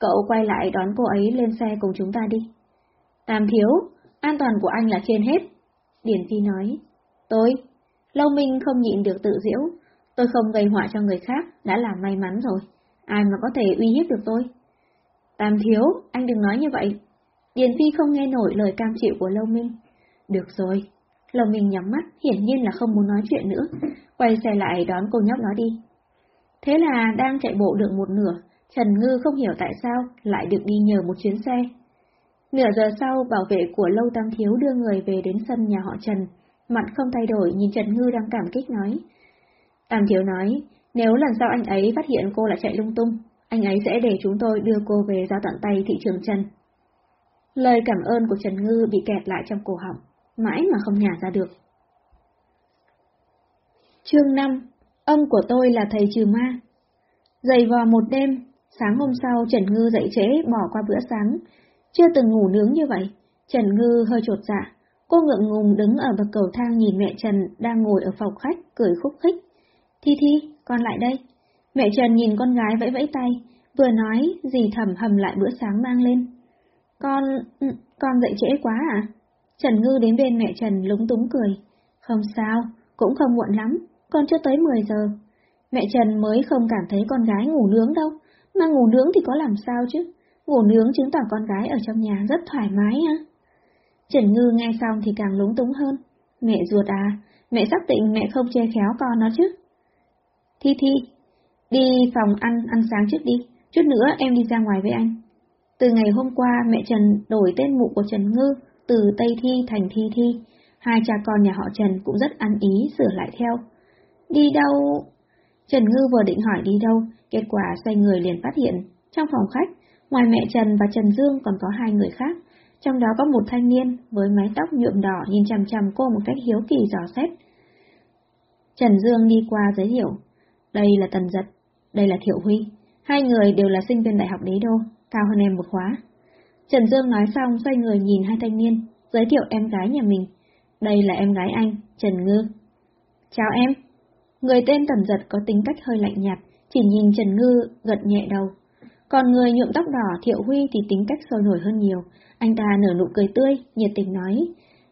Cậu quay lại đón cô ấy lên xe cùng chúng ta đi. Tam thiếu, an toàn của anh là trên hết. Điển Phi nói. Tôi, Lâu Minh không nhịn được tự diễu. Tôi không gây họa cho người khác, đã là may mắn rồi. Ai mà có thể uy hiếp được tôi? Tam thiếu, anh đừng nói như vậy. Điền Phi không nghe nổi lời cam chịu của Lâu Minh. Được rồi. Lâu Minh nhắm mắt, hiển nhiên là không muốn nói chuyện nữa. Quay xe lại đón cô nhóc nó đi. Thế là đang chạy bộ được một nửa, Trần Ngư không hiểu tại sao lại được đi nhờ một chuyến xe. Nửa giờ sau, bảo vệ của Lâu Tam Thiếu đưa người về đến sân nhà họ Trần, mặt không thay đổi nhìn Trần Ngư đang cảm kích nói. Tam Thiếu nói, nếu lần sau anh ấy phát hiện cô lại chạy lung tung, anh ấy sẽ để chúng tôi đưa cô về giao tận tay thị trường Trần. Lời cảm ơn của Trần Ngư bị kẹt lại trong cổ họng, mãi mà không nhả ra được. Chương 5 Ông của tôi là thầy trừ ma Dày vò một đêm, sáng hôm sau Trần Ngư dậy trễ bỏ qua bữa sáng. Chưa từng ngủ nướng như vậy, Trần Ngư hơi trột dạ. Cô ngượng ngùng đứng ở bậc cầu thang nhìn mẹ Trần đang ngồi ở phòng khách, cười khúc khích. Thi Thi, con lại đây. Mẹ Trần nhìn con gái vẫy vẫy tay, vừa nói gì thầm hầm lại bữa sáng mang lên. Con, ừ, con dậy trễ quá à? Trần Ngư đến bên mẹ Trần lúng túng cười. Không sao, cũng không muộn lắm, con chưa tới 10 giờ. Mẹ Trần mới không cảm thấy con gái ngủ nướng đâu, mà ngủ nướng thì có làm sao chứ? Ngủ nướng chứng tỏ con gái ở trong nhà rất thoải mái á. Trần Ngư nghe xong thì càng lúng túng hơn. Mẹ ruột à, mẹ xác định mẹ không che khéo con nó chứ. Thi Thi, đi phòng ăn, ăn sáng trước đi, chút nữa em đi ra ngoài với anh. Từ ngày hôm qua mẹ Trần đổi tên mụ của Trần Ngư từ Tây Thi thành Thi Thi, hai cha con nhà họ Trần cũng rất ăn ý sửa lại theo. Đi đâu? Trần Ngư vừa định hỏi đi đâu, kết quả xoay người liền phát hiện, trong phòng khách, ngoài mẹ Trần và Trần Dương còn có hai người khác, trong đó có một thanh niên với mái tóc nhuộm đỏ nhìn chằm chằm cô một cách hiếu kỳ dò xét. Trần Dương đi qua giới thiệu, đây là Tần Giật, đây là Thiệu Huy, hai người đều là sinh viên đại học đế đô, cao hơn em một khóa. Trần Dương nói xong xoay người nhìn hai thanh niên, giới thiệu em gái nhà mình. Đây là em gái anh, Trần Ngư. Chào em. Người tên Tần Giật có tính cách hơi lạnh nhạt, chỉ nhìn Trần Ngư gật nhẹ đầu. Còn người nhuộm tóc đỏ Thiệu Huy thì tính cách sôi nổi hơn nhiều. Anh ta nở nụ cười tươi, nhiệt tình nói.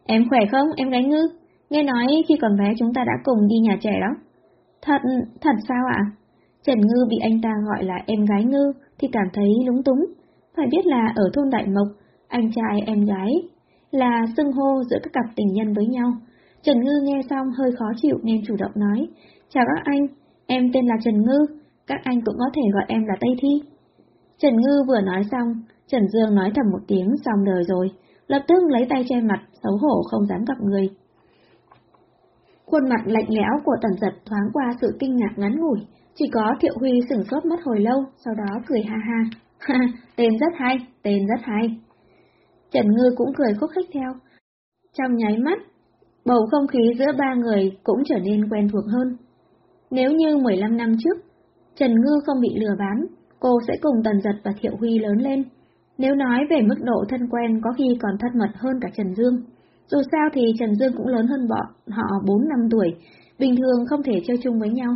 Em khỏe không, em gái Ngư? Nghe nói khi còn bé chúng ta đã cùng đi nhà trẻ đó. Thật, thật sao ạ? Trần Ngư bị anh ta gọi là em gái Ngư thì cảm thấy lúng túng. Phải biết là ở thôn Đại Mộc, anh trai em gái là xưng hô giữa các cặp tình nhân với nhau. Trần Ngư nghe xong hơi khó chịu nên chủ động nói, Chào các anh, em tên là Trần Ngư, các anh cũng có thể gọi em là Tây Thi. Trần Ngư vừa nói xong, Trần Dương nói thầm một tiếng xong đời rồi, lập tức lấy tay che mặt, xấu hổ không dám gặp người. Khuôn mặt lạnh lẽo của tần giật thoáng qua sự kinh ngạc ngắn ngủi, chỉ có Thiệu Huy sửng sốt mất hồi lâu, sau đó cười ha ha. Ha, tên rất hay, tên rất hay. Trần Ngư cũng cười khúc khích theo. Trong nháy mắt, bầu không khí giữa ba người cũng trở nên quen thuộc hơn. Nếu như 15 năm trước, Trần Ngư không bị lừa bán, cô sẽ cùng Tần Giật và Thiệu Huy lớn lên. Nếu nói về mức độ thân quen có khi còn thân mật hơn cả Trần Dương. Dù sao thì Trần Dương cũng lớn hơn bọn họ 4 năm tuổi, bình thường không thể chơi chung với nhau.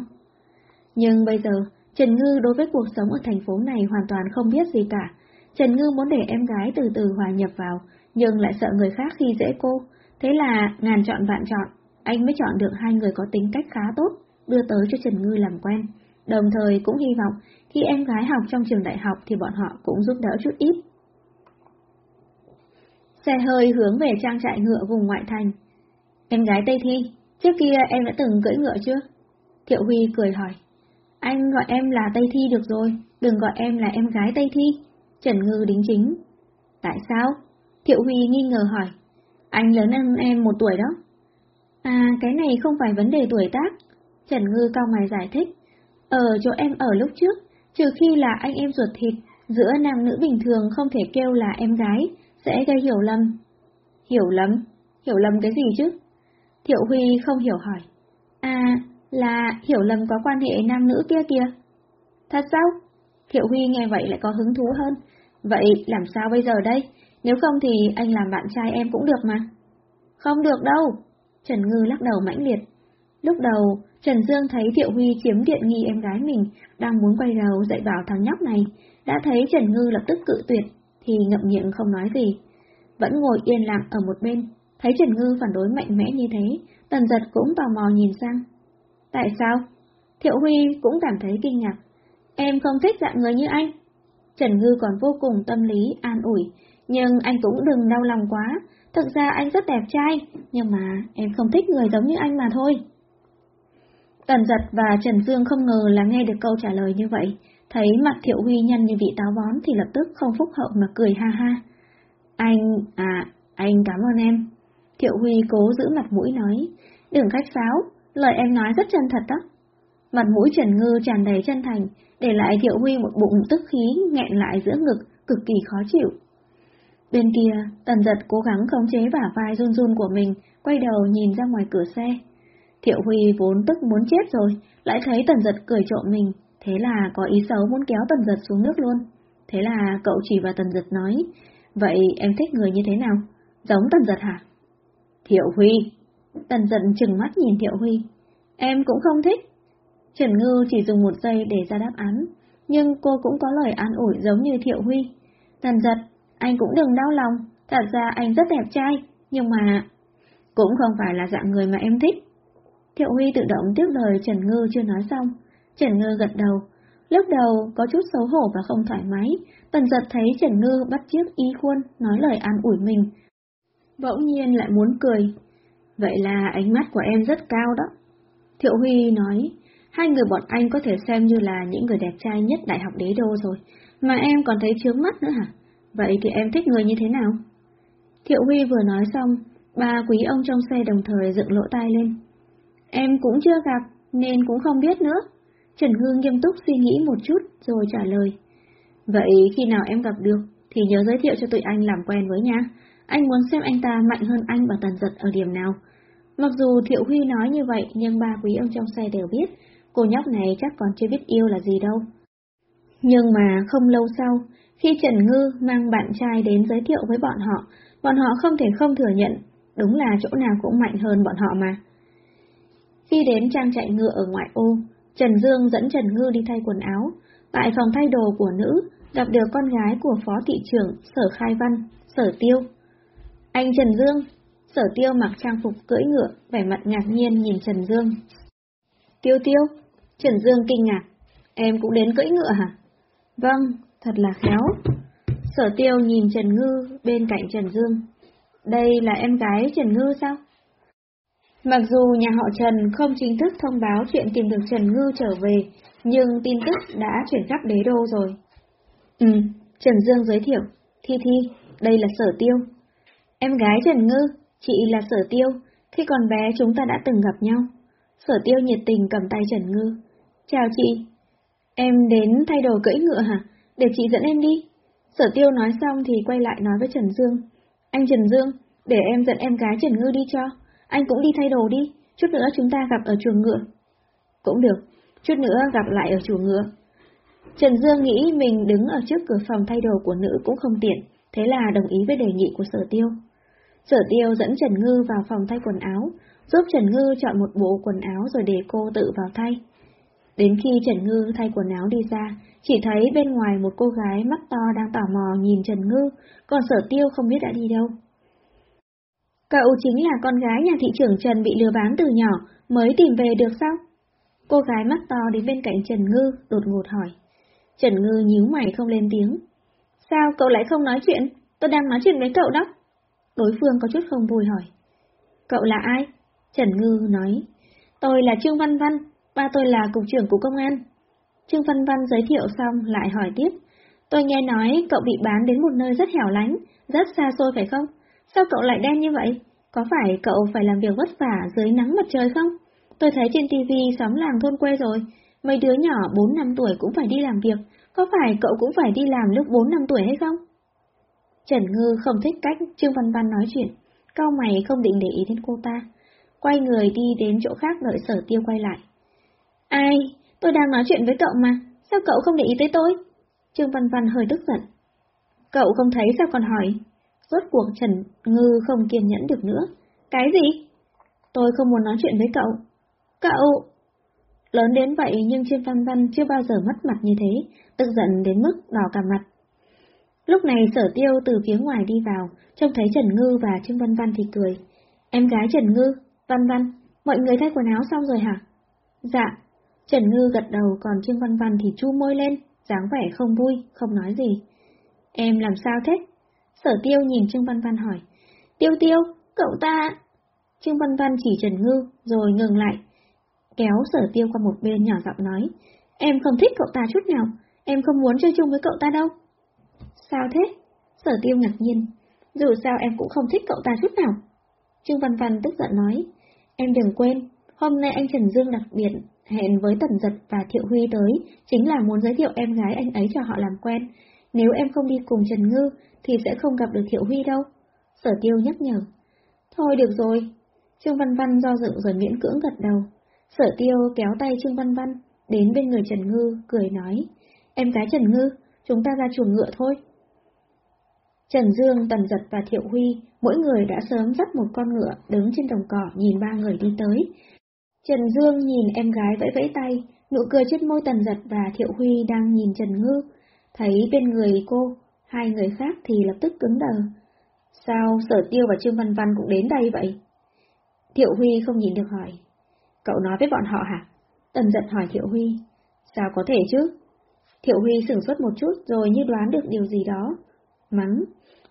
Nhưng bây giờ, Trần Ngư đối với cuộc sống ở thành phố này hoàn toàn không biết gì cả. Trần Ngư muốn để em gái từ từ hòa nhập vào, nhưng lại sợ người khác khi dễ cô. Thế là ngàn chọn vạn chọn, anh mới chọn được hai người có tính cách khá tốt, đưa tới cho Trần Ngư làm quen. Đồng thời cũng hy vọng khi em gái học trong trường đại học thì bọn họ cũng giúp đỡ chút ít. Xe hơi hướng về trang trại ngựa vùng ngoại thành. Em gái Tây Thi, trước kia em đã từng cưỡi ngựa chưa? Thiệu Huy cười hỏi. Anh gọi em là Tây Thi được rồi, đừng gọi em là em gái Tây Thi. Trần Ngư đính chính. Tại sao? Thiệu Huy nghi ngờ hỏi. Anh lớn hơn em một tuổi đó. À, cái này không phải vấn đề tuổi tác. Trần Ngư cao mày giải thích. Ở chỗ em ở lúc trước, trừ khi là anh em ruột thịt, giữa nam nữ bình thường không thể kêu là em gái, sẽ gây hiểu lầm. Hiểu lầm? Hiểu lầm cái gì chứ? Thiệu Huy không hiểu hỏi. À, là hiểu lầm có quan hệ nam nữ kia kìa. Thật sao? Thiệu Huy nghe vậy lại có hứng thú hơn. Vậy làm sao bây giờ đây? Nếu không thì anh làm bạn trai em cũng được mà. Không được đâu. Trần Ngư lắc đầu mãnh liệt. Lúc đầu, Trần Dương thấy Thiệu Huy chiếm điện nghi em gái mình, đang muốn quay đầu dạy bảo thằng nhóc này, đã thấy Trần Ngư lập tức cự tuyệt, thì ngậm miệng không nói gì. Vẫn ngồi yên lặng ở một bên, thấy Trần Ngư phản đối mạnh mẽ như thế, Tần giật cũng tò mò nhìn sang. Tại sao? Thiệu Huy cũng cảm thấy kinh ngạc. Em không thích dạng người như anh. Trần Ngư còn vô cùng tâm lý, an ủi, nhưng anh cũng đừng đau lòng quá, thực ra anh rất đẹp trai, nhưng mà em không thích người giống như anh mà thôi. Tần giật và Trần Dương không ngờ là nghe được câu trả lời như vậy, thấy mặt Thiệu Huy nhăn như vị táo bón thì lập tức không phúc hậu mà cười ha ha. Anh, à, anh cảm ơn em. Thiệu Huy cố giữ mặt mũi nói, đừng khách sáo, lời em nói rất chân thật đó. Mặt mũi Trần Ngư tràn đầy chân thành, để lại Thiệu Huy một bụng tức khí nghẹn lại giữa ngực, cực kỳ khó chịu. Bên kia, Tần Giật cố gắng khống chế bả vai run run của mình, quay đầu nhìn ra ngoài cửa xe. Thiệu Huy vốn tức muốn chết rồi, lại thấy Tần Giật cười trộm mình, thế là có ý xấu muốn kéo Tần Giật xuống nước luôn. Thế là cậu chỉ vào Tần Giật nói, vậy em thích người như thế nào? Giống Tần Giật hả? Thiệu Huy. Tần giận chừng mắt nhìn Thiệu Huy. Em cũng không thích. Trần Ngư chỉ dùng một giây để ra đáp án, nhưng cô cũng có lời an ủi giống như Thiệu Huy. Tần Giật, anh cũng đừng đau lòng, thật ra anh rất đẹp trai, nhưng mà... Cũng không phải là dạng người mà em thích. Thiệu Huy tự động tiếp lời Trần Ngư chưa nói xong. Trần Ngư gật đầu. Lúc đầu có chút xấu hổ và không thoải mái, Tần giật thấy Trần Ngư bắt chiếc y khuôn nói lời an ủi mình. Bỗng nhiên lại muốn cười. Vậy là ánh mắt của em rất cao đó. Thiệu Huy nói, hai người bọn anh có thể xem như là những người đẹp trai nhất đại học đế đô rồi, mà em còn thấy chướng mắt nữa hả? Vậy thì em thích người như thế nào? Thiệu Huy vừa nói xong, ba quý ông trong xe đồng thời dựng lỗ tai lên. Em cũng chưa gặp, nên cũng không biết nữa. Trần Hương nghiêm túc suy nghĩ một chút rồi trả lời. Vậy khi nào em gặp được, thì nhớ giới thiệu cho tụi anh làm quen với nha. Anh muốn xem anh ta mạnh hơn anh và tần giật ở điểm nào. Mặc dù Thiệu Huy nói như vậy, nhưng ba quý ông trong xe đều biết, cô nhóc này chắc còn chưa biết yêu là gì đâu. Nhưng mà không lâu sau, khi Trần Ngư mang bạn trai đến giới thiệu với bọn họ, bọn họ không thể không thừa nhận, đúng là chỗ nào cũng mạnh hơn bọn họ mà. Khi đến trang trại ngựa ở ngoại ô, Trần Dương dẫn Trần Ngư đi thay quần áo. Tại phòng thay đồ của nữ, gặp được con gái của phó thị trưởng Sở Khai Văn, Sở Tiêu. Anh Trần Dương, Sở Tiêu mặc trang phục cưỡi ngựa, vẻ mặt ngạc nhiên nhìn Trần Dương. Tiêu Tiêu, Trần Dương kinh ngạc, em cũng đến cưỡi ngựa hả? Vâng, thật là khéo. Sở Tiêu nhìn Trần Ngư bên cạnh Trần Dương. Đây là em gái Trần Ngư sao? Mặc dù nhà họ Trần không chính thức thông báo chuyện tìm được Trần Ngư trở về, nhưng tin tức đã chuyển khắp đế đô rồi. Ừ, Trần Dương giới thiệu. Thi Thi, đây là Sở Tiêu. Em gái Trần Ngư, chị là Sở Tiêu, khi còn bé chúng ta đã từng gặp nhau. Sở Tiêu nhiệt tình cầm tay Trần Ngư. Chào chị. Em đến thay đồ cưỡi ngựa hả? để chị dẫn em đi. Sở tiêu nói xong thì quay lại nói với Trần Dương. Anh Trần Dương, để em dẫn em gái Trần Ngư đi cho. Anh cũng đi thay đồ đi, chút nữa chúng ta gặp ở chuồng ngựa. Cũng được, chút nữa gặp lại ở chuồng ngựa. Trần Dương nghĩ mình đứng ở trước cửa phòng thay đồ của nữ cũng không tiện, thế là đồng ý với đề nghị của sở tiêu. Sở tiêu dẫn Trần Ngư vào phòng thay quần áo, giúp Trần Ngư chọn một bộ quần áo rồi để cô tự vào thay. Đến khi Trần Ngư thay quần áo đi ra, chỉ thấy bên ngoài một cô gái mắt to đang tò mò nhìn Trần Ngư, còn sở tiêu không biết đã đi đâu. Cậu chính là con gái nhà thị trưởng Trần bị lừa bán từ nhỏ, mới tìm về được sao? Cô gái mắt to đến bên cạnh Trần Ngư, đột ngột hỏi. Trần Ngư nhíu mày không lên tiếng. Sao cậu lại không nói chuyện? Tôi đang nói chuyện với cậu đó. Đối phương có chút không vui hỏi. Cậu là ai? Trần Ngư nói. Tôi là Trương Văn Văn, ba tôi là cục trưởng của công an. Trương Văn Văn giới thiệu xong lại hỏi tiếp. Tôi nghe nói cậu bị bán đến một nơi rất hẻo lánh, rất xa xôi phải không? Sao cậu lại đen như vậy? Có phải cậu phải làm việc vất vả dưới nắng mặt trời không? Tôi thấy trên TV xóm làng thôn quê rồi, mấy đứa nhỏ 4 năm tuổi cũng phải đi làm việc, có phải cậu cũng phải đi làm lúc 4 năm tuổi hay không? Trần Ngư không thích cách Trương Văn Văn nói chuyện, cao mày không định để ý đến cô ta. Quay người đi đến chỗ khác đợi sở tiêu quay lại. Ai? Tôi đang nói chuyện với cậu mà, sao cậu không để ý tới tôi? Trương Văn Văn hơi tức giận. Cậu không thấy sao còn hỏi? Rốt cuộc Trần Ngư không kiên nhẫn được nữa. Cái gì? Tôi không muốn nói chuyện với cậu. Cậu! Lớn đến vậy nhưng Trương Văn Văn chưa bao giờ mất mặt như thế, tức giận đến mức đỏ cả mặt. Lúc này sở tiêu từ phía ngoài đi vào, trông thấy Trần Ngư và Trương Văn Văn thì cười. Em gái Trần Ngư, Văn Văn, mọi người thay quần áo xong rồi hả? Dạ. Trần Ngư gật đầu còn Trương Văn Văn thì chu môi lên, dáng vẻ không vui, không nói gì. Em làm sao thế? Sở tiêu nhìn Trương Văn Văn hỏi. Tiêu tiêu, cậu ta... Trương Văn Văn chỉ Trần Ngư, rồi ngừng lại. Kéo sở tiêu qua một bên nhỏ giọng nói. Em không thích cậu ta chút nào, em không muốn chơi chung với cậu ta đâu. Sao thế? Sở tiêu ngạc nhiên. Dù sao em cũng không thích cậu ta chút nào. Trương Văn Văn tức giận nói. Em đừng quên, hôm nay anh Trần Dương đặc biệt hẹn với Tần Giật và Thiệu Huy tới, chính là muốn giới thiệu em gái anh ấy cho họ làm quen. Nếu em không đi cùng Trần Ngư, thì sẽ không gặp được Thiệu Huy đâu. Sở tiêu nhắc nhở. Thôi được rồi. Trương Văn Văn do dự rồi miễn cưỡng gật đầu. Sở tiêu kéo tay Trương Văn Văn, đến bên người Trần Ngư, cười nói. Em gái Trần Ngư, chúng ta ra chuồng ngựa thôi. Trần Dương, Tần Giật và Thiệu Huy, mỗi người đã sớm dắt một con ngựa đứng trên đồng cỏ nhìn ba người đi tới. Trần Dương nhìn em gái vẫy vẫy tay, nụ cười trên môi Tần Giật và Thiệu Huy đang nhìn Trần Ngư. Thấy bên người cô, hai người khác thì lập tức cứng đờ. Sao Sở Tiêu và Trương Văn Văn cũng đến đây vậy? Thiệu Huy không nhìn được hỏi. Cậu nói với bọn họ hả? Tần Giật hỏi Thiệu Huy. Sao có thể chứ? Thiệu Huy sửng sốt một chút rồi như đoán được điều gì đó. Mắng,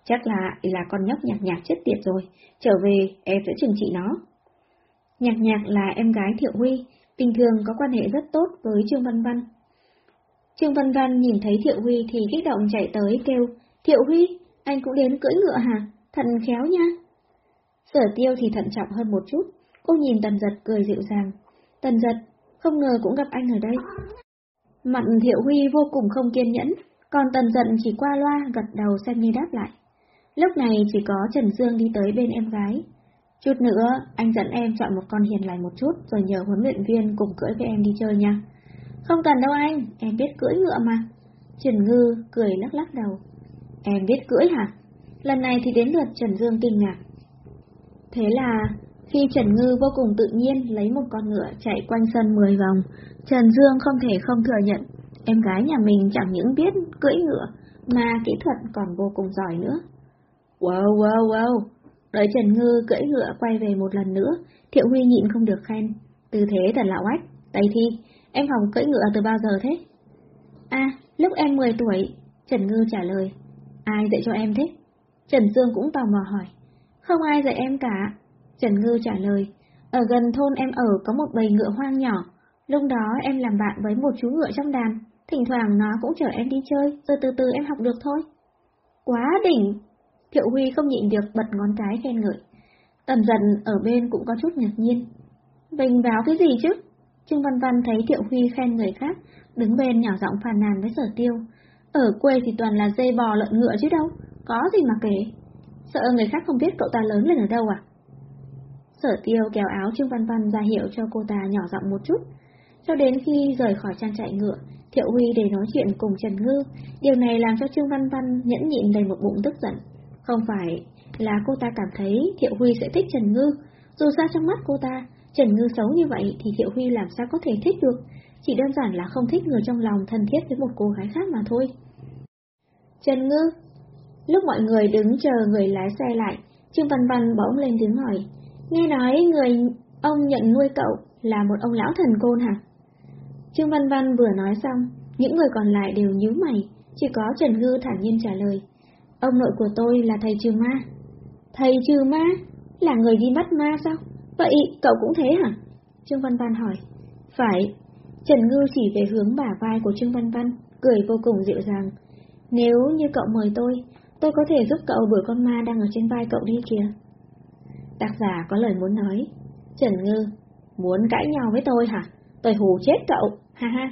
chắc là là con nhóc nhạc nhạc chết tiệt rồi, trở về em sẽ trừng trị nó. Nhạc nhạc là em gái Thiệu Huy, bình thường có quan hệ rất tốt với Trương Văn Văn. Trương Văn Văn nhìn thấy Thiệu Huy thì kích động chạy tới kêu, Thiệu Huy, anh cũng đến cưỡi ngựa hả? Thật khéo nha. Sở tiêu thì thận trọng hơn một chút, cô nhìn Tần Giật cười dịu dàng. Tần Giật, không ngờ cũng gặp anh ở đây. Mặt Thiệu Huy vô cùng không kiên nhẫn, còn Tần Dận chỉ qua loa gật đầu xem như đáp lại. Lúc này chỉ có Trần Dương đi tới bên em gái. Chút nữa, anh dẫn em chọn một con hiền lành một chút rồi nhờ huấn luyện viên cùng cưỡi với em đi chơi nha. Không cần đâu anh, em biết cưỡi ngựa mà. Trần Ngư cười lắc lắc đầu. Em biết cưỡi hả? Lần này thì đến lượt Trần Dương kinh ngạc. Thế là, khi Trần Ngư vô cùng tự nhiên lấy một con ngựa chạy quanh sân 10 vòng, Trần Dương không thể không thừa nhận, em gái nhà mình chẳng những biết cưỡi ngựa, mà kỹ thuật còn vô cùng giỏi nữa. Wow, wow, wow! Đợi Trần Ngư cưỡi ngựa quay về một lần nữa, Thiệu Huy nhịn không được khen. Tư thế thật là oách. Tây Thi, em học cưỡi ngựa từ bao giờ thế? À, lúc em 10 tuổi, Trần Ngư trả lời. Ai dạy cho em thế? Trần Dương cũng tò mò hỏi. Không ai dạy em cả. Trần Ngư trả lời. Ở gần thôn em ở có một bầy ngựa hoang nhỏ. Lúc đó em làm bạn với một chú ngựa trong đàn. Thỉnh thoảng nó cũng chở em đi chơi, rồi từ từ em học được thôi. Quá đỉnh! Thiệu Huy không nhịn được bật ngón cái khen ngợi. Tần dần ở bên cũng có chút ngạc nhiên. Bình báo cái gì chứ? Trương Văn Văn thấy Thiệu Huy khen người khác, đứng bên nhỏ giọng phàn nàn với sở tiêu. Ở quê thì toàn là dê bò lợn ngựa chứ đâu, có gì mà kể. Sợ người khác không biết cậu ta lớn lên ở đâu à? Sở tiêu kéo áo Trương Văn Văn ra hiệu cho cô ta nhỏ giọng một chút. Cho đến khi rời khỏi trang trại ngựa, Thiệu Huy để nói chuyện cùng Trần Ngư, điều này làm cho Trương Văn Văn nhẫn nhịn đầy một bụng tức giận. Không phải là cô ta cảm thấy Thiệu Huy sẽ thích Trần Ngư, dù sao trong mắt cô ta, Trần Ngư xấu như vậy thì Thiệu Huy làm sao có thể thích được, chỉ đơn giản là không thích người trong lòng thân thiết với một cô gái khác mà thôi. Trần Ngư Lúc mọi người đứng chờ người lái xe lại, Trương Văn Văn bỗng lên tiếng hỏi, nghe nói người ông nhận nuôi cậu là một ông lão thần côn hả? Trương Văn Văn vừa nói xong, những người còn lại đều nhíu mày, chỉ có Trần Ngư thản nhiên trả lời. Ông nội của tôi là thầy trừ ma. Thầy trừ ma? Là người đi bắt ma sao? Vậy cậu cũng thế hả? Trương Văn Văn hỏi. Phải. Trần Ngư chỉ về hướng bả vai của Trương Văn Văn, cười vô cùng dịu dàng. Nếu như cậu mời tôi, tôi có thể giúp cậu đuổi con ma đang ở trên vai cậu đi kìa. Tác giả có lời muốn nói. Trần Ngư, muốn cãi nhau với tôi hả? Tôi hù chết cậu, ha ha.